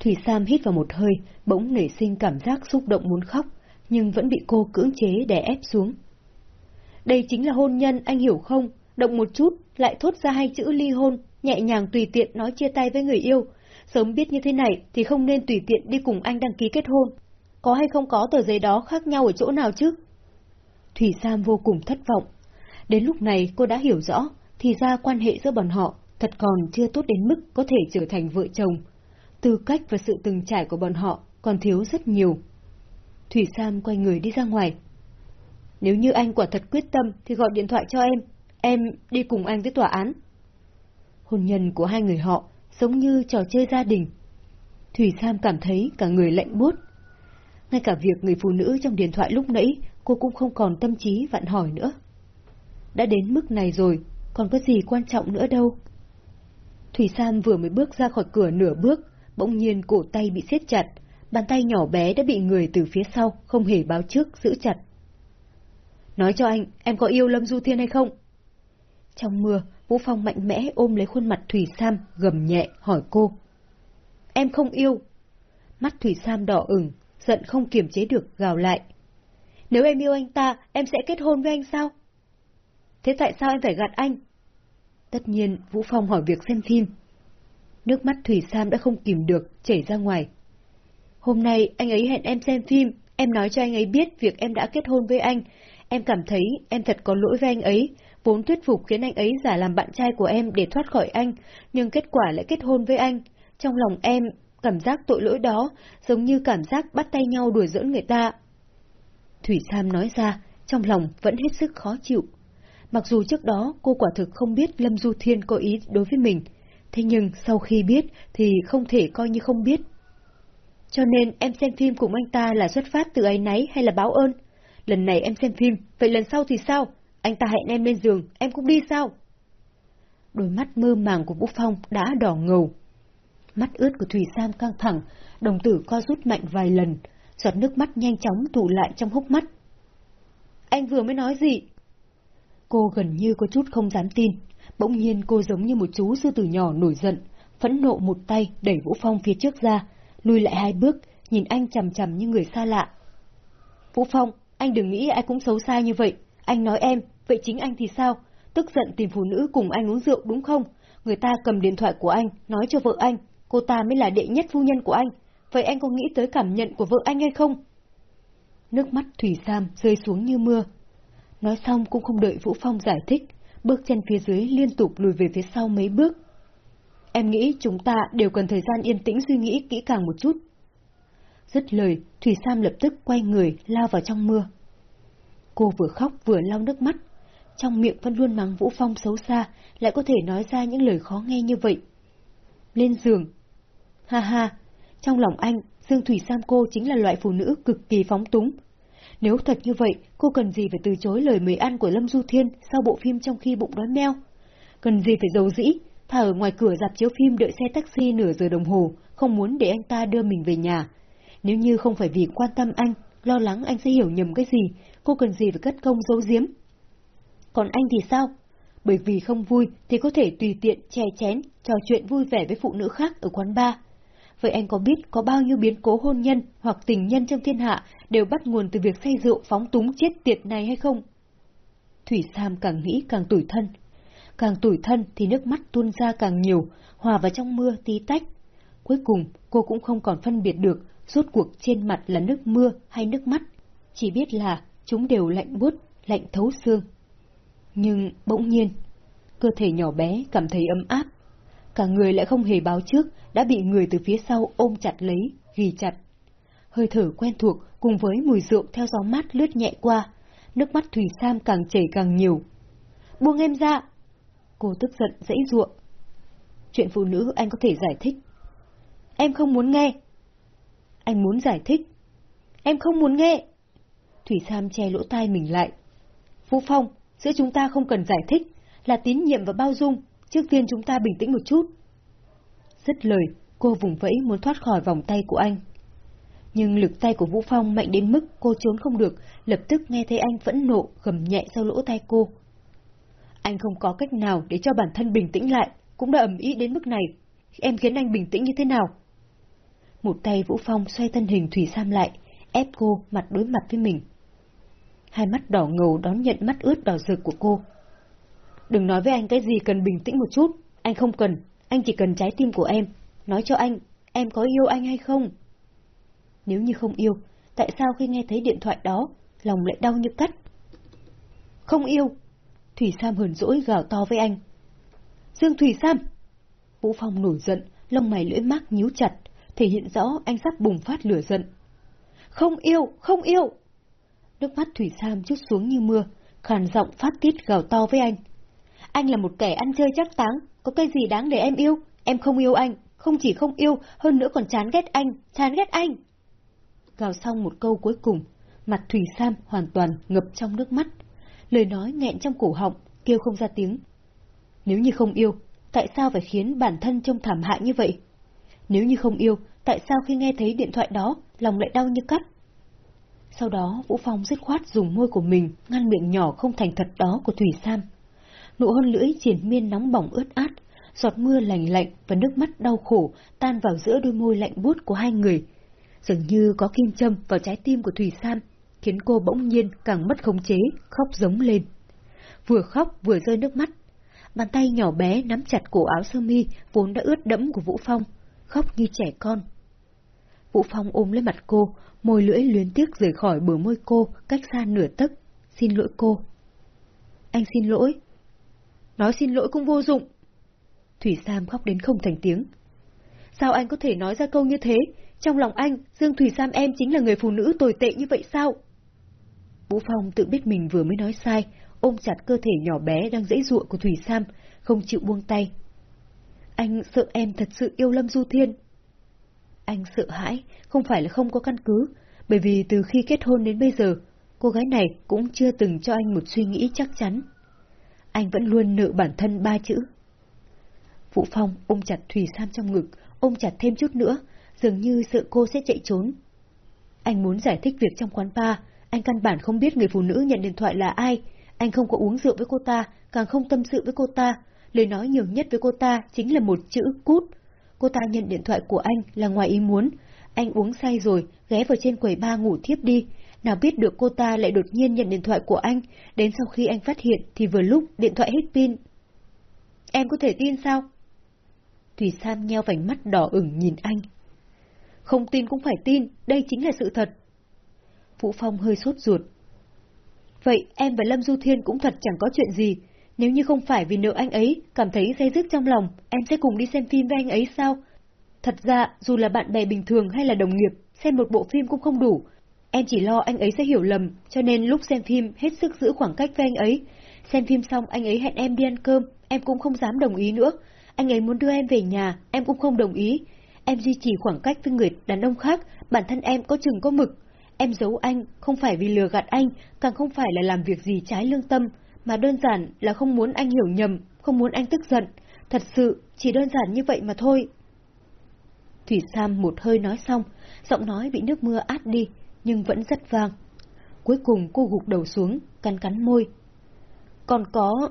Thủy Sam hít vào một hơi, bỗng nảy sinh cảm giác xúc động muốn khóc, nhưng vẫn bị cô cưỡng chế đè ép xuống. Đây chính là hôn nhân, anh hiểu không? Động một chút, lại thốt ra hai chữ ly hôn, nhẹ nhàng tùy tiện nói chia tay với người yêu. Sớm biết như thế này thì không nên tùy tiện đi cùng anh đăng ký kết hôn. Có hay không có tờ giấy đó khác nhau ở chỗ nào chứ? Thủy Sam vô cùng thất vọng. Đến lúc này cô đã hiểu rõ, thì ra quan hệ giữa bọn họ thật còn chưa tốt đến mức có thể trở thành vợ chồng. Tư cách và sự từng trải của bọn họ còn thiếu rất nhiều. Thủy Sam quay người đi ra ngoài. Nếu như anh quả thật quyết tâm thì gọi điện thoại cho em, em đi cùng anh với tòa án. Hôn nhân của hai người họ giống như trò chơi gia đình. Thủy Sam cảm thấy cả người lạnh buốt. Ngay cả việc người phụ nữ trong điện thoại lúc nãy cô cũng không còn tâm trí vặn hỏi nữa. Đã đến mức này rồi, còn có gì quan trọng nữa đâu. Thủy Sam vừa mới bước ra khỏi cửa nửa bước, bỗng nhiên cổ tay bị siết chặt, bàn tay nhỏ bé đã bị người từ phía sau không hề báo trước giữ chặt. Nói cho anh, em có yêu Lâm Du Thiên hay không? Trong mưa, Vũ Phong mạnh mẽ ôm lấy khuôn mặt Thủy Sam, gầm nhẹ, hỏi cô. Em không yêu. Mắt Thủy Sam đỏ ửng, giận không kiềm chế được, gào lại. Nếu em yêu anh ta, em sẽ kết hôn với anh sao? Thế tại sao em phải gạt anh? Tất nhiên, Vũ Phong hỏi việc xem phim. Nước mắt Thủy Sam đã không kìm được, chảy ra ngoài. Hôm nay anh ấy hẹn em xem phim, em nói cho anh ấy biết việc em đã kết hôn với anh. Em cảm thấy em thật có lỗi với anh ấy, vốn thuyết phục khiến anh ấy giả làm bạn trai của em để thoát khỏi anh, nhưng kết quả lại kết hôn với anh. Trong lòng em, cảm giác tội lỗi đó giống như cảm giác bắt tay nhau đùa giỡn người ta. Thủy Sam nói ra, trong lòng vẫn hết sức khó chịu. Mặc dù trước đó cô quả thực không biết Lâm Du Thiên có ý đối với mình, thế nhưng sau khi biết thì không thể coi như không biết. Cho nên em xem phim cùng anh ta là xuất phát từ ấy náy hay là báo ơn? Lần này em xem phim, vậy lần sau thì sao? Anh ta hẹn em lên giường, em cũng đi sao? Đôi mắt mơ màng của Vũ Phong đã đỏ ngầu. Mắt ướt của Thủy Sam căng thẳng, đồng tử co rút mạnh vài lần, giọt nước mắt nhanh chóng tụ lại trong hốc mắt. Anh vừa mới nói gì? Cô gần như có chút không dám tin, bỗng nhiên cô giống như một chú sư tử nhỏ nổi giận, phẫn nộ một tay đẩy Vũ Phong phía trước ra, lùi lại hai bước, nhìn anh chằm chằm như người xa lạ. Vũ Phong, anh đừng nghĩ ai cũng xấu xa như vậy, anh nói em, vậy chính anh thì sao? Tức giận tìm phụ nữ cùng anh uống rượu đúng không? Người ta cầm điện thoại của anh, nói cho vợ anh, cô ta mới là đệ nhất phu nhân của anh, vậy anh có nghĩ tới cảm nhận của vợ anh hay không? Nước mắt Thủy Sam rơi xuống như mưa. Nói xong cũng không đợi Vũ Phong giải thích, bước chân phía dưới liên tục lùi về phía sau mấy bước. Em nghĩ chúng ta đều cần thời gian yên tĩnh suy nghĩ kỹ càng một chút. Dứt lời, Thủy Sam lập tức quay người lao vào trong mưa. Cô vừa khóc vừa lau nước mắt, trong miệng vẫn luôn mắng Vũ Phong xấu xa, lại có thể nói ra những lời khó nghe như vậy. Lên giường. Ha ha, trong lòng anh, Dương Thủy Sam cô chính là loại phụ nữ cực kỳ phóng túng. Nếu thật như vậy, cô cần gì phải từ chối lời mời ăn của Lâm Du Thiên sau bộ phim trong khi bụng đói meo? Cần gì phải giấu dĩ, thả ở ngoài cửa dạp chiếu phim đợi xe taxi nửa giờ đồng hồ, không muốn để anh ta đưa mình về nhà. Nếu như không phải vì quan tâm anh, lo lắng anh sẽ hiểu nhầm cái gì, cô cần gì phải cất công giấu giếm. Còn anh thì sao? Bởi vì không vui thì có thể tùy tiện che chén, trò chuyện vui vẻ với phụ nữ khác ở quán bar. Vậy anh có biết có bao nhiêu biến cố hôn nhân hoặc tình nhân trong thiên hạ đều bắt nguồn từ việc say rượu phóng túng chết tiệt này hay không? Thủy Sam càng nghĩ càng tủi thân. Càng tủi thân thì nước mắt tuôn ra càng nhiều, hòa vào trong mưa tí tách. Cuối cùng, cô cũng không còn phân biệt được rốt cuộc trên mặt là nước mưa hay nước mắt. Chỉ biết là chúng đều lạnh buốt, lạnh thấu xương. Nhưng bỗng nhiên, cơ thể nhỏ bé cảm thấy ấm áp. Cả người lại không hề báo trước, đã bị người từ phía sau ôm chặt lấy, ghi chặt. Hơi thở quen thuộc cùng với mùi rượu theo gió mát lướt nhẹ qua, nước mắt Thủy Sam càng chảy càng nhiều. Buông em ra! Cô tức giận dãy ruộng. Chuyện phụ nữ anh có thể giải thích. Em không muốn nghe. Anh muốn giải thích. Em không muốn nghe. Thủy Sam che lỗ tai mình lại. Vũ Phong, giữa chúng ta không cần giải thích, là tín nhiệm và bao dung, trước tiên chúng ta bình tĩnh một chút. Dứt lời, cô vùng vẫy muốn thoát khỏi vòng tay của anh. Nhưng lực tay của Vũ Phong mạnh đến mức cô trốn không được, lập tức nghe thấy anh vẫn nộ gầm nhẹ sau lỗ tay cô. Anh không có cách nào để cho bản thân bình tĩnh lại, cũng đã ẩm ý đến mức này. Em khiến anh bình tĩnh như thế nào? Một tay Vũ Phong xoay thân hình Thủy Sam lại, ép cô mặt đối mặt với mình. Hai mắt đỏ ngầu đón nhận mắt ướt đỏ rực của cô. Đừng nói với anh cái gì cần bình tĩnh một chút, anh không cần, anh chỉ cần trái tim của em. Nói cho anh, em có yêu anh hay không? Nếu như không yêu, tại sao khi nghe thấy điện thoại đó, lòng lại đau như cắt? Không yêu. Thủy Sam hờn dỗi gào to với anh. Dương Thủy Sam! Vũ Phong nổi giận, lông mày lưỡi mắt nhíu chặt, thể hiện rõ anh sắp bùng phát lửa giận. Không yêu, không yêu! Nước mắt Thủy Sam chút xuống như mưa, khàn giọng phát tiết gào to với anh. Anh là một kẻ ăn chơi chắc táng, có cái gì đáng để em yêu? Em không yêu anh, không chỉ không yêu, hơn nữa còn chán ghét anh, chán ghét anh. Gào xong một câu cuối cùng, mặt Thủy Sam hoàn toàn ngập trong nước mắt. Lời nói nghẹn trong cổ họng, kêu không ra tiếng. Nếu như không yêu, tại sao phải khiến bản thân trông thảm hại như vậy? Nếu như không yêu, tại sao khi nghe thấy điện thoại đó, lòng lại đau như cắt? Sau đó, Vũ Phong dứt khoát dùng môi của mình ngăn miệng nhỏ không thành thật đó của Thủy Sam. Nụ hôn lưỡi triển miên nóng bỏng ướt át, giọt mưa lành lạnh và nước mắt đau khổ tan vào giữa đôi môi lạnh buốt của hai người. Dường như có kim châm vào trái tim của Thủy Sam, khiến cô bỗng nhiên càng mất khống chế, khóc giống lên. Vừa khóc vừa rơi nước mắt. Bàn tay nhỏ bé nắm chặt cổ áo sơ mi vốn đã ướt đẫm của Vũ Phong, khóc như trẻ con. Vũ Phong ôm lấy mặt cô, môi lưỡi luyến tiếc rời khỏi bờ môi cô cách xa nửa tấc. Xin lỗi cô. Anh xin lỗi. Nói xin lỗi cũng vô dụng. Thủy Sam khóc đến không thành tiếng. Sao anh có thể nói ra câu như thế? Trong lòng anh, Dương Thủy Sam em chính là người phụ nữ tồi tệ như vậy sao? Vũ Phong tự biết mình vừa mới nói sai, ôm chặt cơ thể nhỏ bé đang dãy ruộng của Thủy Sam, không chịu buông tay. Anh sợ em thật sự yêu Lâm Du Thiên. Anh sợ hãi, không phải là không có căn cứ, bởi vì từ khi kết hôn đến bây giờ, cô gái này cũng chưa từng cho anh một suy nghĩ chắc chắn. Anh vẫn luôn nợ bản thân ba chữ. Vũ Phong ôm chặt Thủy Sam trong ngực, ôm chặt thêm chút nữa, dường như sợ cô sẽ chạy trốn. Anh muốn giải thích việc trong quán bar, anh căn bản không biết người phụ nữ nhận điện thoại là ai, anh không có uống rượu với cô ta, càng không tâm sự với cô ta, lời nói nhiều nhất với cô ta chính là một chữ cút. Cô ta nhận điện thoại của anh là ngoài ý muốn, anh uống say rồi, ghé vào trên quầy ba ngủ thiếp đi, nào biết được cô ta lại đột nhiên nhận điện thoại của anh, đến sau khi anh phát hiện thì vừa lúc điện thoại hết pin. Em có thể tin sao? Thủy Sam nheo vành mắt đỏ ửng nhìn anh. Không tin cũng phải tin, đây chính là sự thật. Vũ Phong hơi sốt ruột. Vậy em và Lâm Du Thiên cũng thật chẳng có chuyện gì. Nếu như không phải vì nợ anh ấy, cảm thấy dây dứt trong lòng, em sẽ cùng đi xem phim với anh ấy sao? Thật ra, dù là bạn bè bình thường hay là đồng nghiệp, xem một bộ phim cũng không đủ. Em chỉ lo anh ấy sẽ hiểu lầm, cho nên lúc xem phim hết sức giữ khoảng cách với anh ấy. Xem phim xong anh ấy hẹn em đi ăn cơm, em cũng không dám đồng ý nữa. Anh ấy muốn đưa em về nhà, em cũng không đồng ý. Em duy trì khoảng cách với người đàn ông khác, bản thân em có chừng có mực. em giấu anh không phải vì lừa gạt anh, càng không phải là làm việc gì trái lương tâm, mà đơn giản là không muốn anh hiểu nhầm, không muốn anh tức giận. Thật sự, chỉ đơn giản như vậy mà thôi. Thủy Sam một hơi nói xong, giọng nói bị nước mưa át đi, nhưng vẫn rất vang. Cuối cùng cô gục đầu xuống, cắn cắn môi. Còn có...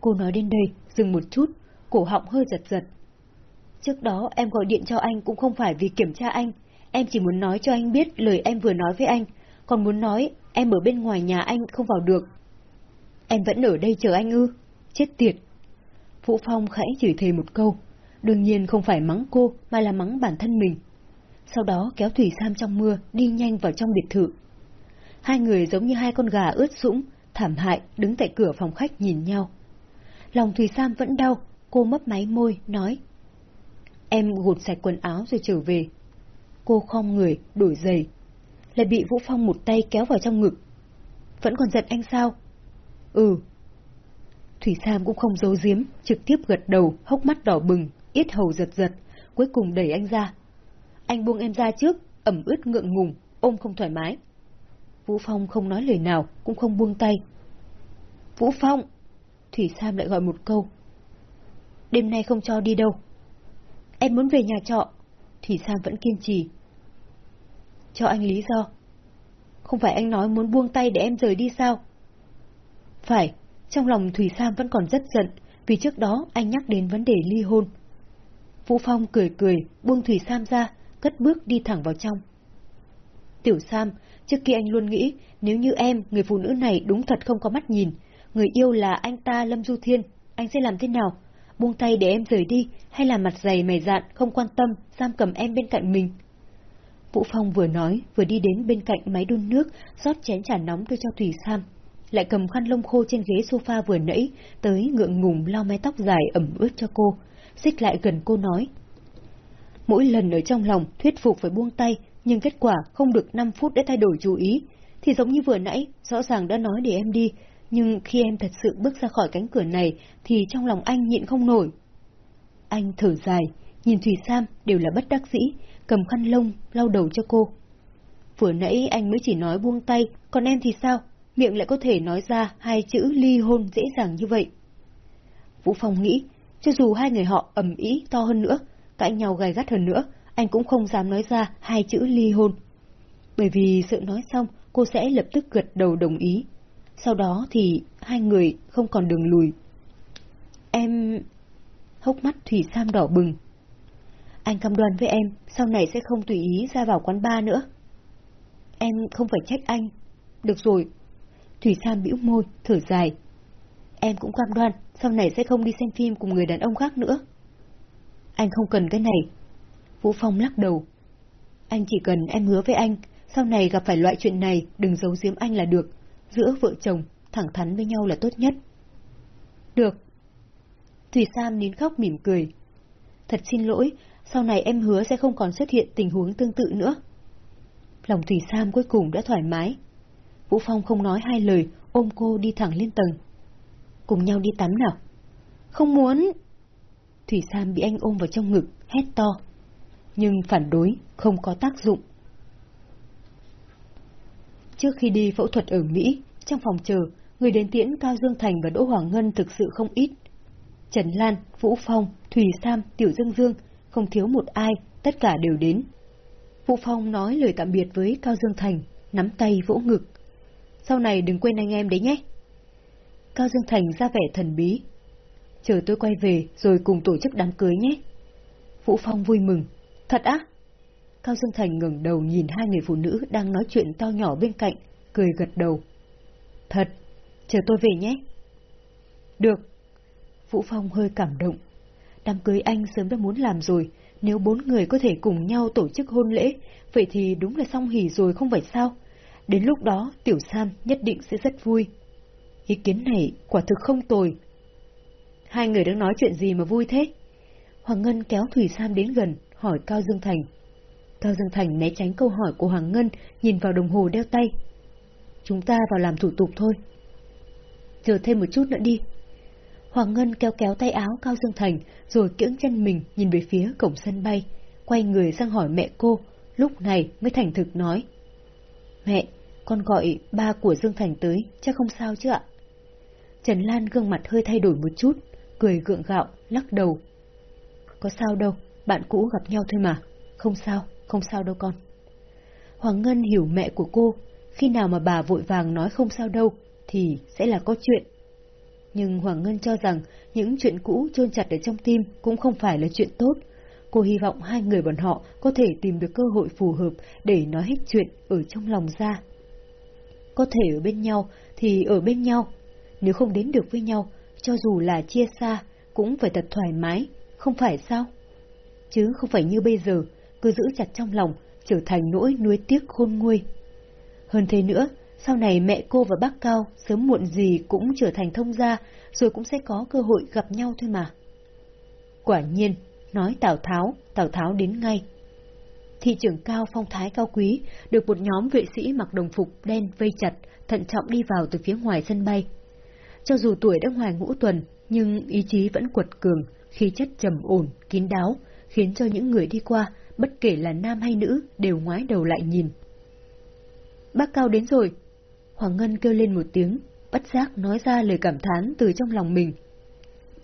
Cô nói đến đây, dừng một chút, cổ họng hơi giật giật. Trước đó em gọi điện cho anh cũng không phải vì kiểm tra anh, em chỉ muốn nói cho anh biết lời em vừa nói với anh, còn muốn nói em ở bên ngoài nhà anh không vào được. Em vẫn ở đây chờ anh ư? Chết tiệt! Vũ Phong khẽ chửi thề một câu, đương nhiên không phải mắng cô mà là mắng bản thân mình. Sau đó kéo Thủy Sam trong mưa đi nhanh vào trong biệt thự. Hai người giống như hai con gà ướt sũng, thảm hại đứng tại cửa phòng khách nhìn nhau. Lòng Thủy Sam vẫn đau, cô mấp máy môi, nói. Em gột sạch quần áo rồi trở về. Cô khom người, đổi giày. Lại bị Vũ Phong một tay kéo vào trong ngực. Vẫn còn giận anh sao? Ừ. Thủy Sam cũng không giấu giếm, trực tiếp gật đầu, hốc mắt đỏ bừng, yết hầu giật giật, cuối cùng đẩy anh ra. Anh buông em ra trước, ẩm ướt ngượng ngùng, ôm không thoải mái. Vũ Phong không nói lời nào, cũng không buông tay. Vũ Phong! Thủy Sam lại gọi một câu. Đêm nay không cho đi đâu. Em muốn về nhà trọ. Thủy Sam vẫn kiên trì. Cho anh lý do. Không phải anh nói muốn buông tay để em rời đi sao? Phải, trong lòng Thủy Sam vẫn còn rất giận, vì trước đó anh nhắc đến vấn đề ly hôn. Vũ Phong cười cười, buông Thủy Sam ra, cất bước đi thẳng vào trong. Tiểu Sam, trước kia anh luôn nghĩ, nếu như em, người phụ nữ này đúng thật không có mắt nhìn, người yêu là anh ta Lâm Du Thiên, anh sẽ làm thế nào? Buông tay để em rời đi, hay là mặt dày mày dạn, không quan tâm, giam cầm em bên cạnh mình? Vũ Phong vừa nói, vừa đi đến bên cạnh máy đun nước, rót chén trà nóng đưa cho Thủy Sam. Lại cầm khăn lông khô trên ghế sofa vừa nãy, tới ngượng ngùng lau mái tóc dài ẩm ướt cho cô, xích lại gần cô nói. Mỗi lần ở trong lòng thuyết phục phải buông tay, nhưng kết quả không được 5 phút để thay đổi chú ý, thì giống như vừa nãy, rõ ràng đã nói để em đi, nhưng khi em thật sự bước ra khỏi cánh cửa này, thì trong lòng anh nhịn không nổi. Anh thở dài, nhìn Thủy Sam đều là bất đắc dĩ, cầm khăn lông, lau đầu cho cô. Vừa nãy anh mới chỉ nói buông tay, còn em thì sao? Miệng lại có thể nói ra hai chữ ly hôn dễ dàng như vậy. Vũ Phong nghĩ, cho dù hai người họ ầm ý to hơn nữa, cãi nhau gay gắt hơn nữa, anh cũng không dám nói ra hai chữ ly hôn. Bởi vì sự nói xong, cô sẽ lập tức gật đầu đồng ý. Sau đó thì hai người không còn đường lùi. Em... Hốc mắt Thủy Sam đỏ bừng. Anh cam đoan với em, sau này sẽ không tùy ý ra vào quán bar nữa. Em không phải trách anh. Được rồi. Thủy Sam bĩu môi, thở dài. Em cũng cam đoan, sau này sẽ không đi xem phim cùng người đàn ông khác nữa. Anh không cần cái này. Vũ Phong lắc đầu. Anh chỉ cần em hứa với anh, sau này gặp phải loại chuyện này, đừng giấu giếm anh là được. Giữa vợ chồng, thẳng thắn với nhau là tốt nhất. Được. Thủy Sam nín khóc mỉm cười. Thật xin lỗi, sau này em hứa sẽ không còn xuất hiện tình huống tương tự nữa. Lòng Thủy Sam cuối cùng đã thoải mái. Vũ Phong không nói hai lời, ôm cô đi thẳng lên tầng. Cùng nhau đi tắm nào. Không muốn. Thủy Sam bị anh ôm vào trong ngực, hét to. Nhưng phản đối, không có tác dụng. Trước khi đi phẫu thuật ở Mỹ, trong phòng chờ, người đến tiễn Cao Dương Thành và Đỗ Hoàng Ngân thực sự không ít. Trần Lan, Vũ Phong, Thủy Sam, Tiểu Dương Dương, không thiếu một ai, tất cả đều đến. Vũ Phong nói lời tạm biệt với Cao Dương Thành, nắm tay vỗ ngực. Sau này đừng quên anh em đấy nhé. Cao Dương Thành ra vẻ thần bí. Chờ tôi quay về rồi cùng tổ chức đám cưới nhé. Vũ Phong vui mừng. Thật á? Cao Dương Thành ngẩng đầu nhìn hai người phụ nữ đang nói chuyện to nhỏ bên cạnh, cười gật đầu. Thật, chờ tôi về nhé. Được. Vũ Phong hơi cảm động. Đám cưới anh sớm đã muốn làm rồi, nếu bốn người có thể cùng nhau tổ chức hôn lễ, vậy thì đúng là xong hỉ rồi không phải sao? Đến lúc đó, Tiểu Sam nhất định sẽ rất vui. Ý kiến này quả thực không tồi. Hai người đang nói chuyện gì mà vui thế? Hoàng Ngân kéo Thủy Sam đến gần, hỏi Cao Dương Thành. Cao Dương Thành né tránh câu hỏi của Hoàng Ngân, nhìn vào đồng hồ đeo tay. Chúng ta vào làm thủ tục thôi. Chờ thêm một chút nữa đi. Hoàng Ngân kéo kéo tay áo Cao Dương Thành, rồi kiễng chân mình nhìn về phía cổng sân bay, quay người sang hỏi mẹ cô, lúc này mới thành thực nói. Mẹ, con gọi ba của Dương Thành tới, chắc không sao chứ ạ? Trần Lan gương mặt hơi thay đổi một chút, cười gượng gạo, lắc đầu. Có sao đâu, bạn cũ gặp nhau thôi mà. Không sao, không sao đâu con. Hoàng Ngân hiểu mẹ của cô, khi nào mà bà vội vàng nói không sao đâu, thì sẽ là có chuyện. Nhưng Hoàng Ngân cho rằng những chuyện cũ chôn chặt ở trong tim cũng không phải là chuyện tốt. Cô hy vọng hai người bọn họ có thể tìm được cơ hội phù hợp để nói hết chuyện ở trong lòng ra. Có thể ở bên nhau thì ở bên nhau. Nếu không đến được với nhau, cho dù là chia xa, cũng phải thật thoải mái, không phải sao? Chứ không phải như bây giờ, cứ giữ chặt trong lòng, trở thành nỗi nuối tiếc khôn nguôi. Hơn thế nữa, sau này mẹ cô và bác Cao sớm muộn gì cũng trở thành thông gia, rồi cũng sẽ có cơ hội gặp nhau thôi mà. Quả nhiên, nói Tào Tháo, Tào Tháo đến ngay. Thị trưởng Cao phong thái cao quý, được một nhóm vệ sĩ mặc đồng phục đen vây chặt, thận trọng đi vào từ phía ngoài sân bay. Cho dù tuổi đã ngoài ngũ tuần, nhưng ý chí vẫn quật cường, khí chất trầm ổn, kín đáo, khiến cho những người đi qua, bất kể là nam hay nữ, đều ngoái đầu lại nhìn. Bác Cao đến rồi. Hoàng Ngân kêu lên một tiếng, bất giác nói ra lời cảm thán từ trong lòng mình.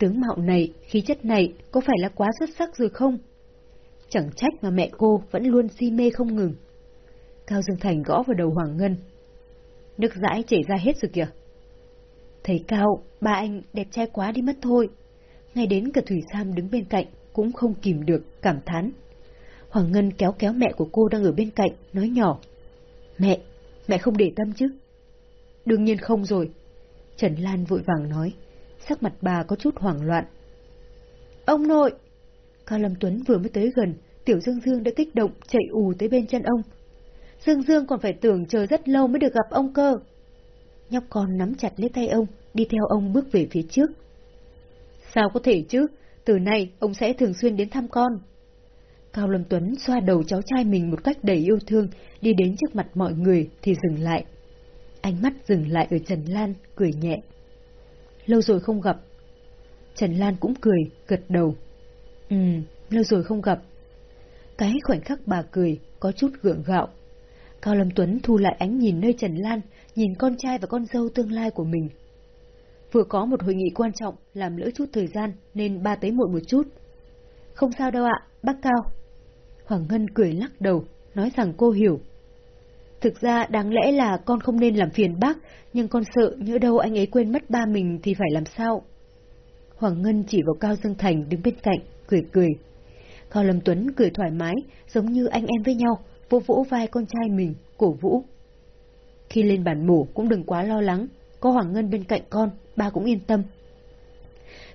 Tướng mạo này, khí chất này, có phải là quá xuất sắc rồi không? Chẳng trách mà mẹ cô vẫn luôn si mê không ngừng. Cao Dương Thành gõ vào đầu Hoàng Ngân. Nước dãi chảy ra hết rồi kìa. Thấy Cao, ba anh đẹp trai quá đi mất thôi. Ngay đến cả Thủy Sam đứng bên cạnh cũng không kìm được, cảm thán. Hoàng Ngân kéo kéo mẹ của cô đang ở bên cạnh, nói nhỏ. Mẹ, mẹ không để tâm chứ? Đương nhiên không rồi. Trần Lan vội vàng nói, sắc mặt bà có chút hoảng loạn. Ông nội! Cao Lâm Tuấn vừa mới tới gần, Tiểu Dương Dương đã kích động chạy ù tới bên chân ông. Dương Dương còn phải tưởng chờ rất lâu mới được gặp ông cơ. Nhóc con nắm chặt lấy tay ông, đi theo ông bước về phía trước. Sao có thể chứ? Từ nay ông sẽ thường xuyên đến thăm con. Cao Lâm Tuấn xoa đầu cháu trai mình một cách đầy yêu thương, đi đến trước mặt mọi người thì dừng lại. Ánh mắt dừng lại ở Trần Lan, cười nhẹ. Lâu rồi không gặp. Trần Lan cũng cười, gật đầu. Ừ, lâu rồi không gặp. Cái khoảnh khắc bà cười, có chút gượng gạo. Cao Lâm Tuấn thu lại ánh nhìn nơi Trần Lan, nhìn con trai và con dâu tương lai của mình. Vừa có một hội nghị quan trọng, làm lỡ chút thời gian, nên ba tới muộn một chút. Không sao đâu ạ, bác Cao. Hoàng Ngân cười lắc đầu, nói rằng cô hiểu. Thực ra đáng lẽ là con không nên làm phiền bác, nhưng con sợ nhỡ đâu anh ấy quên mất ba mình thì phải làm sao. Hoàng Ngân chỉ vào Cao Dương Thành đứng bên cạnh, cười cười. Cao Lâm Tuấn cười thoải mái, giống như anh em với nhau, vỗ vỗ vai con trai mình, cổ vũ. Khi lên bản mổ cũng đừng quá lo lắng, có Hoàng Ngân bên cạnh con, ba cũng yên tâm.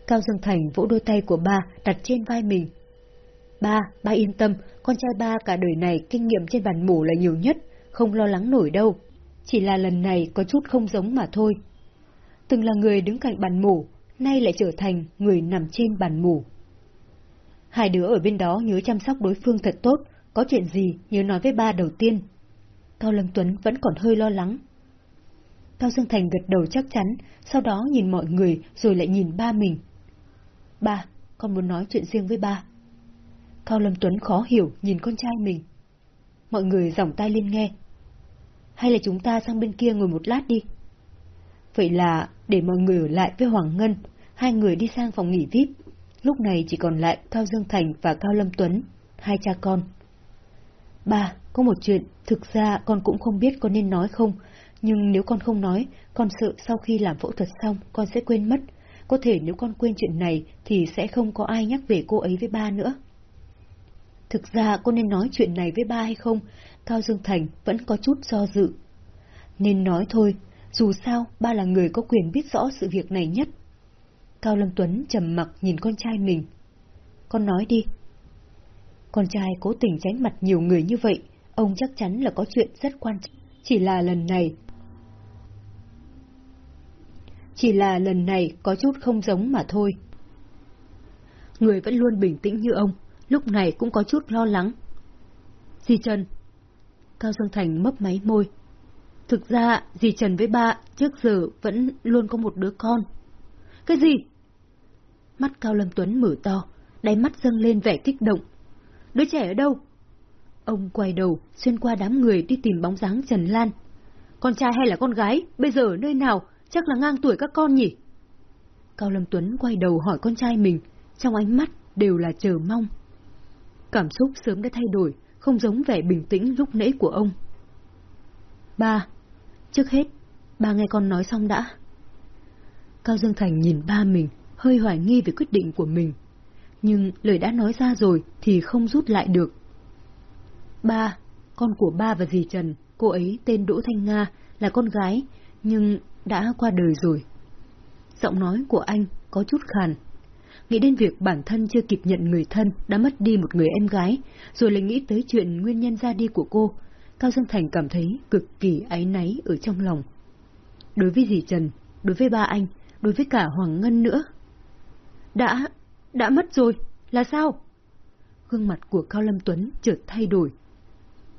Cao Dương Thành vỗ đôi tay của ba đặt trên vai mình. Ba, ba yên tâm, con trai ba cả đời này kinh nghiệm trên bàn mổ là nhiều nhất, không lo lắng nổi đâu. Chỉ là lần này có chút không giống mà thôi. Từng là người đứng cạnh bàn mổ, nay lại trở thành người nằm trên bàn mổ. Hai đứa ở bên đó nhớ chăm sóc đối phương thật tốt, có chuyện gì nhớ nói với ba đầu tiên. Cao Lâm Tuấn vẫn còn hơi lo lắng. Cao Dương Thành gật đầu chắc chắn, sau đó nhìn mọi người rồi lại nhìn ba mình. Ba, con muốn nói chuyện riêng với ba. Cao Lâm Tuấn khó hiểu nhìn con trai mình. Mọi người giỏng tay lên nghe. Hay là chúng ta sang bên kia ngồi một lát đi. Vậy là để mọi người ở lại với Hoàng Ngân, hai người đi sang phòng nghỉ VIP. Lúc này chỉ còn lại Cao Dương Thành và Cao Lâm Tuấn, hai cha con. Ba, có một chuyện, thực ra con cũng không biết con nên nói không, nhưng nếu con không nói, con sợ sau khi làm phẫu thuật xong con sẽ quên mất. Có thể nếu con quên chuyện này thì sẽ không có ai nhắc về cô ấy với ba nữa. Thực ra con nên nói chuyện này với ba hay không, Cao Dương Thành vẫn có chút do dự. Nên nói thôi, dù sao ba là người có quyền biết rõ sự việc này nhất. Cao Lâm Tuấn trầm mặc nhìn con trai mình. Con nói đi. Con trai cố tình tránh mặt nhiều người như vậy, ông chắc chắn là có chuyện rất quan trọng. Chỉ là lần này... Chỉ là lần này có chút không giống mà thôi. Người vẫn luôn bình tĩnh như ông, lúc này cũng có chút lo lắng. di Trần Cao Dương Thành mấp máy môi. Thực ra, dì Trần với ba trước giờ vẫn luôn có một đứa con. Cái gì? Mắt Cao Lâm Tuấn mở to, đáy mắt dâng lên vẻ kích động. Đứa trẻ ở đâu? Ông quay đầu, xuyên qua đám người đi tìm bóng dáng Trần Lan. Con trai hay là con gái, bây giờ ở nơi nào, chắc là ngang tuổi các con nhỉ? Cao Lâm Tuấn quay đầu hỏi con trai mình, trong ánh mắt đều là chờ mong. Cảm xúc sớm đã thay đổi, không giống vẻ bình tĩnh lúc nãy của ông. Ba, trước hết, ba nghe con nói xong đã. Cao Dương Thành nhìn ba mình, hơi hoài nghi về quyết định của mình. Nhưng lời đã nói ra rồi thì không rút lại được. Ba, con của ba và dì Trần, cô ấy tên Đỗ Thanh Nga, là con gái, nhưng đã qua đời rồi. Giọng nói của anh có chút khàn. Nghĩ đến việc bản thân chưa kịp nhận người thân đã mất đi một người em gái, rồi lại nghĩ tới chuyện nguyên nhân ra đi của cô, Cao Dương Thành cảm thấy cực kỳ áy náy ở trong lòng. Đối với dì Trần, đối với ba anh, đối với cả Hoàng Ngân nữa. Đã, đã mất rồi, là sao? Gương mặt của Cao Lâm Tuấn chợt thay đổi.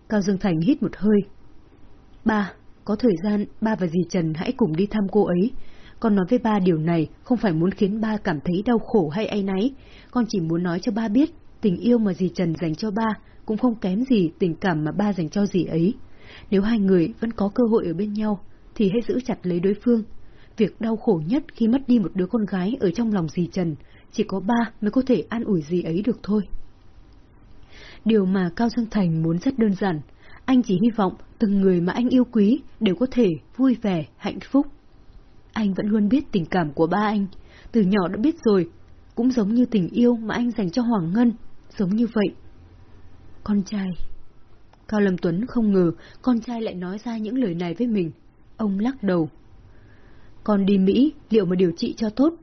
Cao Dương Thành hít một hơi. Ba, có thời gian ba và dì Trần hãy cùng đi thăm cô ấy. Con nói với ba điều này không phải muốn khiến ba cảm thấy đau khổ hay ấy náy. Con chỉ muốn nói cho ba biết tình yêu mà dì Trần dành cho ba cũng không kém gì tình cảm mà ba dành cho dì ấy. Nếu hai người vẫn có cơ hội ở bên nhau, thì hãy giữ chặt lấy đối phương. Việc đau khổ nhất khi mất đi một đứa con gái ở trong lòng dì Trần, chỉ có ba mới có thể an ủi dì ấy được thôi. Điều mà Cao Dương Thành muốn rất đơn giản, anh chỉ hy vọng từng người mà anh yêu quý đều có thể vui vẻ, hạnh phúc. Anh vẫn luôn biết tình cảm của ba anh, từ nhỏ đã biết rồi, cũng giống như tình yêu mà anh dành cho Hoàng Ngân, giống như vậy. Con trai Cao Lâm Tuấn không ngờ con trai lại nói ra những lời này với mình. Ông lắc đầu. Con đi Mỹ, liệu mà điều trị cho tốt?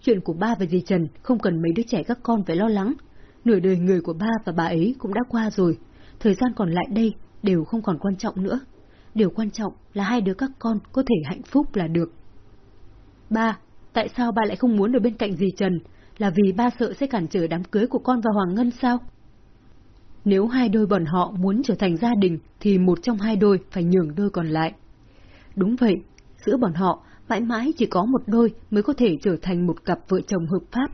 Chuyện của ba và dì Trần không cần mấy đứa trẻ các con phải lo lắng. Nửa đời người của ba và bà ấy cũng đã qua rồi. Thời gian còn lại đây đều không còn quan trọng nữa. Điều quan trọng là hai đứa các con có thể hạnh phúc là được. Ba, tại sao ba lại không muốn ở bên cạnh dì Trần? Là vì ba sợ sẽ cản trở đám cưới của con và Hoàng Ngân sao? Nếu hai đôi bọn họ muốn trở thành gia đình, thì một trong hai đôi phải nhường đôi còn lại. Đúng vậy, giữa bọn họ, mãi mãi chỉ có một đôi mới có thể trở thành một cặp vợ chồng hợp pháp.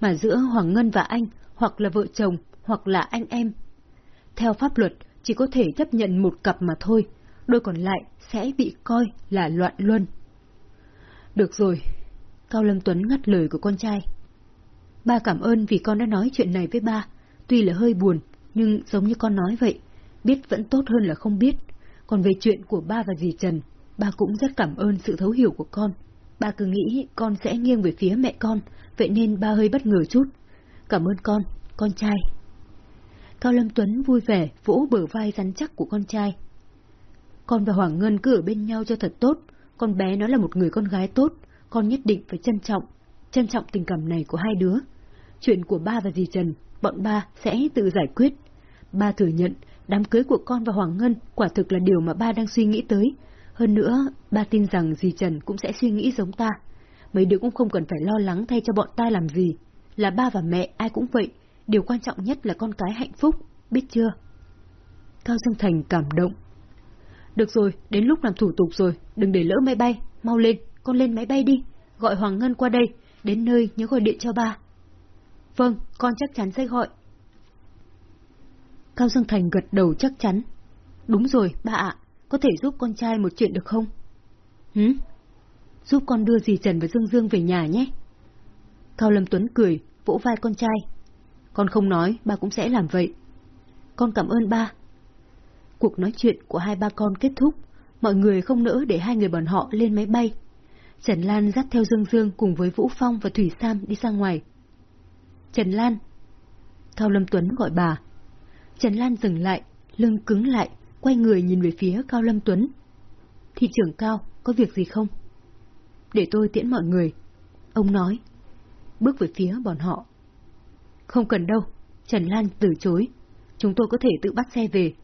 Mà giữa Hoàng Ngân và anh, hoặc là vợ chồng, hoặc là anh em. Theo pháp luật, chỉ có thể chấp nhận một cặp mà thôi, đôi còn lại sẽ bị coi là loạn luân. Được rồi, Cao Lâm Tuấn ngắt lời của con trai. Ba cảm ơn vì con đã nói chuyện này với ba, Tuy là hơi buồn, nhưng giống như con nói vậy, biết vẫn tốt hơn là không biết. Còn về chuyện của ba và dì Trần, ba cũng rất cảm ơn sự thấu hiểu của con. Ba cứ nghĩ con sẽ nghiêng về phía mẹ con, vậy nên ba hơi bất ngờ chút. Cảm ơn con, con trai. Cao Lâm Tuấn vui vẻ vỗ bờ vai rắn chắc của con trai. Con và Hoàng Ngân cứ ở bên nhau cho thật tốt, con bé nó là một người con gái tốt, con nhất định phải trân trọng, trân trọng tình cảm này của hai đứa. Chuyện của ba và dì Trần bọn ba sẽ tự giải quyết. Ba thừa nhận, đám cưới của con và Hoàng Ngân quả thực là điều mà ba đang suy nghĩ tới. Hơn nữa, ba tin rằng dì Trần cũng sẽ suy nghĩ giống ta. Mấy đứa cũng không cần phải lo lắng thay cho bọn ta làm gì. Là ba và mẹ ai cũng vậy, điều quan trọng nhất là con cái hạnh phúc, biết chưa? Cao Dương Thành cảm động. Được rồi, đến lúc làm thủ tục rồi, đừng để lỡ máy bay, mau lên, con lên máy bay đi, gọi Hoàng Ngân qua đây, đến nơi nhớ gọi điện cho ba. Vâng, con chắc chắn sẽ gọi. Cao Dương Thành gật đầu chắc chắn. Đúng rồi, ba ạ, có thể giúp con trai một chuyện được không? Hứ? Giúp con đưa dì Trần và Dương Dương về nhà nhé. Cao Lâm Tuấn cười, vỗ vai con trai. Con không nói, ba cũng sẽ làm vậy. Con cảm ơn ba. Cuộc nói chuyện của hai ba con kết thúc, mọi người không nỡ để hai người bọn họ lên máy bay. Trần Lan dắt theo Dương Dương cùng với Vũ Phong và Thủy Sam đi ra ngoài. Trần Lan. Cao Lâm Tuấn gọi bà. Trần Lan dừng lại, lưng cứng lại, quay người nhìn về phía Cao Lâm Tuấn. Thị trưởng Cao, có việc gì không? Để tôi tiễn mọi người. Ông nói. Bước về phía bọn họ. Không cần đâu, Trần Lan từ chối. Chúng tôi có thể tự bắt xe về.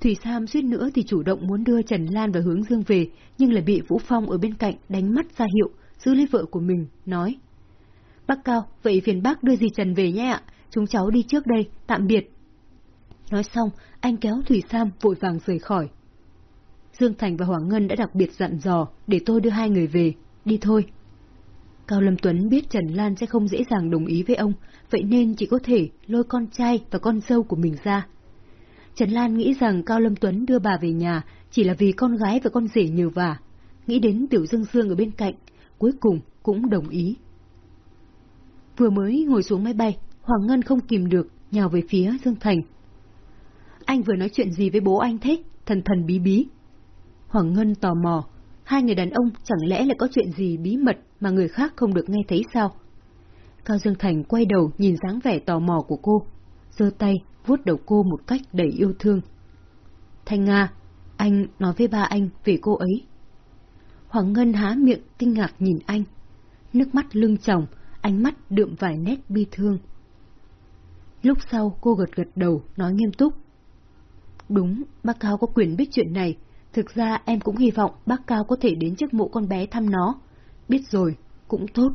Thủy Sam suýt nữa thì chủ động muốn đưa Trần Lan và hướng dương về, nhưng lại bị Vũ Phong ở bên cạnh đánh mắt ra hiệu, giữ lấy vợ của mình, nói. Bác Cao, vậy phiền bác đưa dì Trần về nhé ạ, chúng cháu đi trước đây, tạm biệt. Nói xong, anh kéo Thủy Sam vội vàng rời khỏi. Dương Thành và Hoàng Ngân đã đặc biệt dặn dò để tôi đưa hai người về, đi thôi. Cao Lâm Tuấn biết Trần Lan sẽ không dễ dàng đồng ý với ông, vậy nên chỉ có thể lôi con trai và con dâu của mình ra. Trần Lan nghĩ rằng Cao Lâm Tuấn đưa bà về nhà chỉ là vì con gái và con rể nhờ vả. Nghĩ đến Tiểu Dương Dương ở bên cạnh, cuối cùng cũng đồng ý. Vừa mới ngồi xuống máy bay, Hoàng Ngân không kìm được, nhào về phía Dương Thành. Anh vừa nói chuyện gì với bố anh thế? Thần thần bí bí. Hoàng Ngân tò mò, hai người đàn ông chẳng lẽ lại có chuyện gì bí mật mà người khác không được nghe thấy sao? Cao Dương Thành quay đầu nhìn dáng vẻ tò mò của cô, giơ tay vuốt đầu cô một cách đầy yêu thương. Thanh Nga, anh nói với ba anh về cô ấy. Hoàng Ngân há miệng kinh ngạc nhìn anh, nước mắt lưng tròng, ánh mắt đượm vài nét bi thương. Lúc sau cô gật gật đầu, nói nghiêm túc. Đúng, bác Cao có quyền biết chuyện này, thực ra em cũng hy vọng bác Cao có thể đến trước mộ con bé thăm nó. Biết rồi, cũng tốt,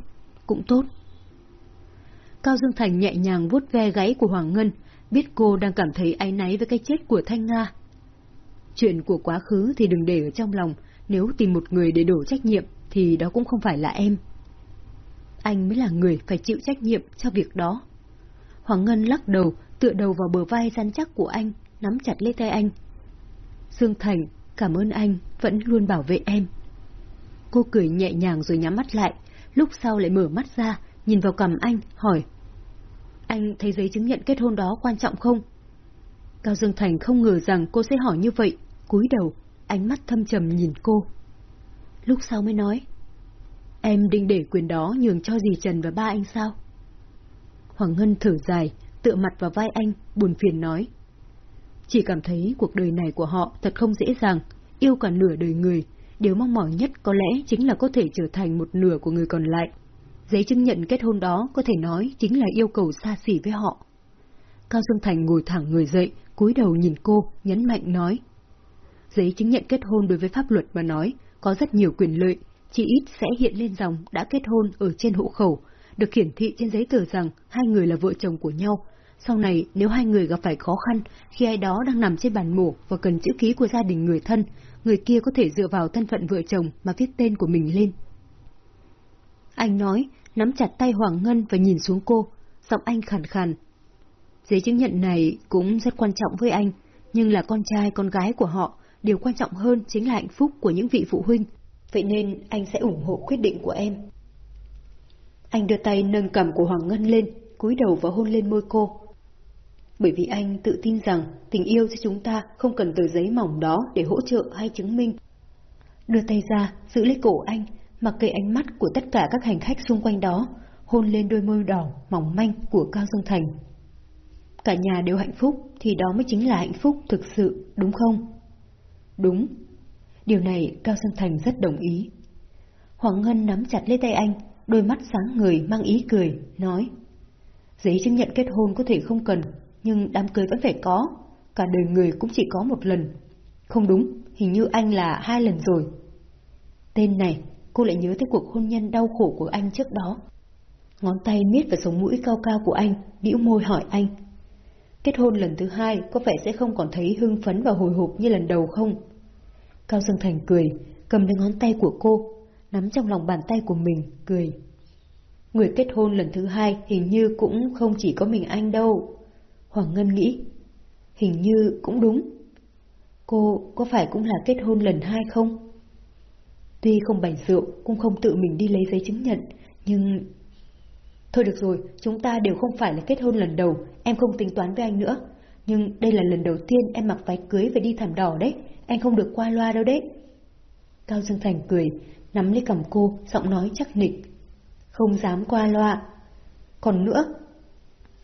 cũng tốt. Cao Dương Thành nhẹ nhàng vuốt ve gáy của Hoàng Ngân, biết cô đang cảm thấy áy náy với cái chết của Thanh Nga. Chuyện của quá khứ thì đừng để ở trong lòng, nếu tìm một người để đổ trách nhiệm thì đó cũng không phải là em. Anh mới là người phải chịu trách nhiệm cho việc đó. Hoàng Ngân lắc đầu, tựa đầu vào bờ vai rắn chắc của anh, nắm chặt lấy tay anh. Dương Thành, cảm ơn anh, vẫn luôn bảo vệ em. Cô cười nhẹ nhàng rồi nhắm mắt lại, lúc sau lại mở mắt ra, nhìn vào cầm anh, hỏi. Anh thấy giấy chứng nhận kết hôn đó quan trọng không? Cao Dương Thành không ngờ rằng cô sẽ hỏi như vậy, cúi đầu, ánh mắt thâm trầm nhìn cô. Lúc sau mới nói, em định để quyền đó nhường cho dì Trần và ba anh sao? Hoàng Ngân thở dài, tựa mặt vào vai anh, buồn phiền nói. Chỉ cảm thấy cuộc đời này của họ thật không dễ dàng, yêu cả nửa đời người, điều mong mỏi nhất có lẽ chính là có thể trở thành một nửa của người còn lại. Giấy chứng nhận kết hôn đó có thể nói chính là yêu cầu xa xỉ với họ. Cao Dương Thành ngồi thẳng người dậy, cúi đầu nhìn cô, nhấn mạnh nói. Giấy chứng nhận kết hôn đối với pháp luật mà nói, có rất nhiều quyền lợi, chỉ ít sẽ hiện lên dòng đã kết hôn ở trên hộ khẩu, được hiển thị trên giấy tờ rằng hai người là vợ chồng của nhau. Sau này, nếu hai người gặp phải khó khăn, khi ai đó đang nằm trên bàn mổ và cần chữ ký của gia đình người thân, người kia có thể dựa vào thân phận vợ chồng mà viết tên của mình lên. Anh nói, nắm chặt tay Hoàng Ngân và nhìn xuống cô, giọng anh khàn khàn. Giấy chứng nhận này cũng rất quan trọng với anh, nhưng là con trai con gái của họ, điều quan trọng hơn chính là hạnh phúc của những vị phụ huynh. Vậy nên anh sẽ ủng hộ quyết định của em. Anh đưa tay nâng cầm của Hoàng Ngân lên, cúi đầu và hôn lên môi cô. Bởi vì anh tự tin rằng tình yêu cho chúng ta không cần tờ giấy mỏng đó để hỗ trợ hay chứng minh. Đưa tay ra, giữ lấy cổ anh, mặc kệ ánh mắt của tất cả các hành khách xung quanh đó, hôn lên đôi môi đỏ, mỏng manh của Cao Dương Thành. Cả nhà đều hạnh phúc, thì đó mới chính là hạnh phúc thực sự, đúng không? Đúng. Điều này Cao Dương Thành rất đồng ý. Hoàng Ngân nắm chặt lấy tay anh, đôi mắt sáng người mang ý cười, nói Giấy chứng nhận kết hôn có thể không cần, nhưng đám cưới vẫn phải có, cả đời người cũng chỉ có một lần. Không đúng, hình như anh là hai lần rồi. Tên này, cô lại nhớ tới cuộc hôn nhân đau khổ của anh trước đó. Ngón tay miết vào sống mũi cao cao của anh, bĩu môi hỏi anh. Kết hôn lần thứ hai có vẻ sẽ không còn thấy hưng phấn và hồi hộp như lần đầu không? Cao Dương Thành cười, cầm lấy ngón tay của cô, nắm trong lòng bàn tay của mình, cười. Người kết hôn lần thứ hai hình như cũng không chỉ có mình anh đâu. Hoàng Ngân nghĩ, hình như cũng đúng. Cô có phải cũng là kết hôn lần hai không? Tuy không bày rượu, cũng không tự mình đi lấy giấy chứng nhận, nhưng... Thôi được rồi, chúng ta đều không phải là kết hôn lần đầu, em không tính toán với anh nữa. Nhưng đây là lần đầu tiên em mặc váy cưới và đi thảm đỏ đấy, anh không được qua loa đâu đấy. Cao Dương Thành cười, nắm lấy cầm cô, giọng nói chắc nịch. Không dám qua loa. Còn nữa...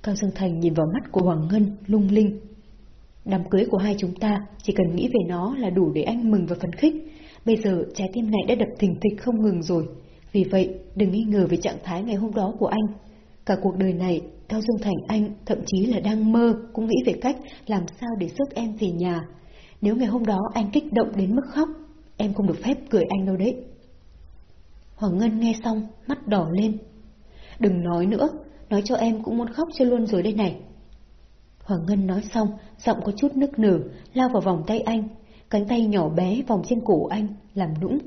Cao Dương Thành nhìn vào mắt của Hoàng Ngân, lung linh. Đám cưới của hai chúng ta, chỉ cần nghĩ về nó là đủ để anh mừng và phấn khích. Bây giờ trái tim này đã đập thình thịch không ngừng rồi. Vì vậy, đừng nghi ngờ về trạng thái ngày hôm đó của anh. Cả cuộc đời này, Cao Dương Thành anh thậm chí là đang mơ, cũng nghĩ về cách làm sao để rước em về nhà. Nếu ngày hôm đó anh kích động đến mức khóc, em không được phép cười anh đâu đấy. Hoàng Ngân nghe xong, mắt đỏ lên. Đừng nói nữa, nói cho em cũng muốn khóc cho luôn rồi đây này. Hoàng Ngân nói xong, giọng có chút nức nở, lao vào vòng tay anh, cánh tay nhỏ bé vòng trên cổ anh, làm nũng.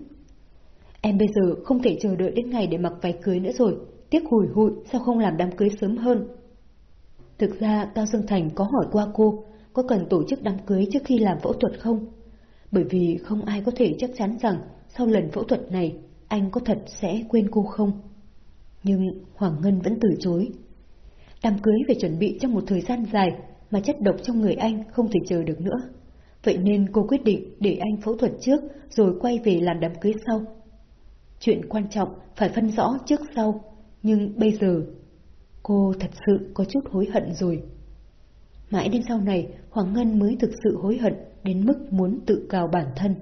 Em bây giờ không thể chờ đợi đến ngày để mặc váy cưới nữa rồi, tiếc hùi hụi sao không làm đám cưới sớm hơn. Thực ra Cao Dương Thành có hỏi qua cô, có cần tổ chức đám cưới trước khi làm phẫu thuật không? Bởi vì không ai có thể chắc chắn rằng sau lần phẫu thuật này, anh có thật sẽ quên cô không? Nhưng Hoàng Ngân vẫn từ chối. Đám cưới phải chuẩn bị trong một thời gian dài mà chất độc trong người anh không thể chờ được nữa. Vậy nên cô quyết định để anh phẫu thuật trước rồi quay về làm đám cưới sau. Chuyện quan trọng phải phân rõ trước sau, nhưng bây giờ cô thật sự có chút hối hận rồi. Mãi đến sau này, Hoàng Ngân mới thực sự hối hận đến mức muốn tự cào bản thân.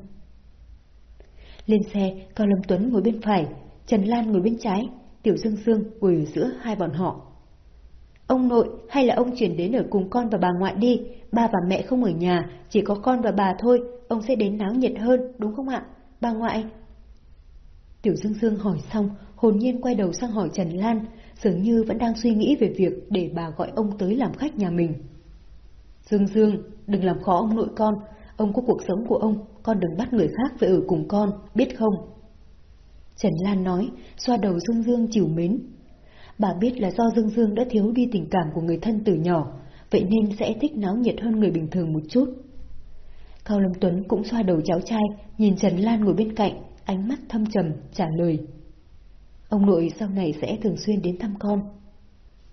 Lên xe, Cao Lâm Tuấn ngồi bên phải, Trần Lan ngồi bên trái, Tiểu Dương Dương ngồi ở giữa hai bọn họ. Ông nội hay là ông chuyển đến ở cùng con và bà ngoại đi, ba và mẹ không ở nhà, chỉ có con và bà thôi, ông sẽ đến náo nhiệt hơn, đúng không ạ? Bà ngoại. Tiểu Dương Dương hỏi xong, hồn nhiên quay đầu sang hỏi Trần Lan, dường như vẫn đang suy nghĩ về việc để bà gọi ông tới làm khách nhà mình. Dương Dương, đừng làm khó ông nội con, ông có cuộc sống của ông, con đừng bắt người khác về ở cùng con, biết không? Trần Lan nói, xoa đầu Dương Dương chịu mến. Bà biết là do Dương Dương đã thiếu đi tình cảm của người thân từ nhỏ, vậy nên sẽ thích náo nhiệt hơn người bình thường một chút. Cao Lâm Tuấn cũng xoa đầu cháu trai, nhìn Trần Lan ngồi bên cạnh, ánh mắt thâm trầm, trả lời. Ông nội sau này sẽ thường xuyên đến thăm con.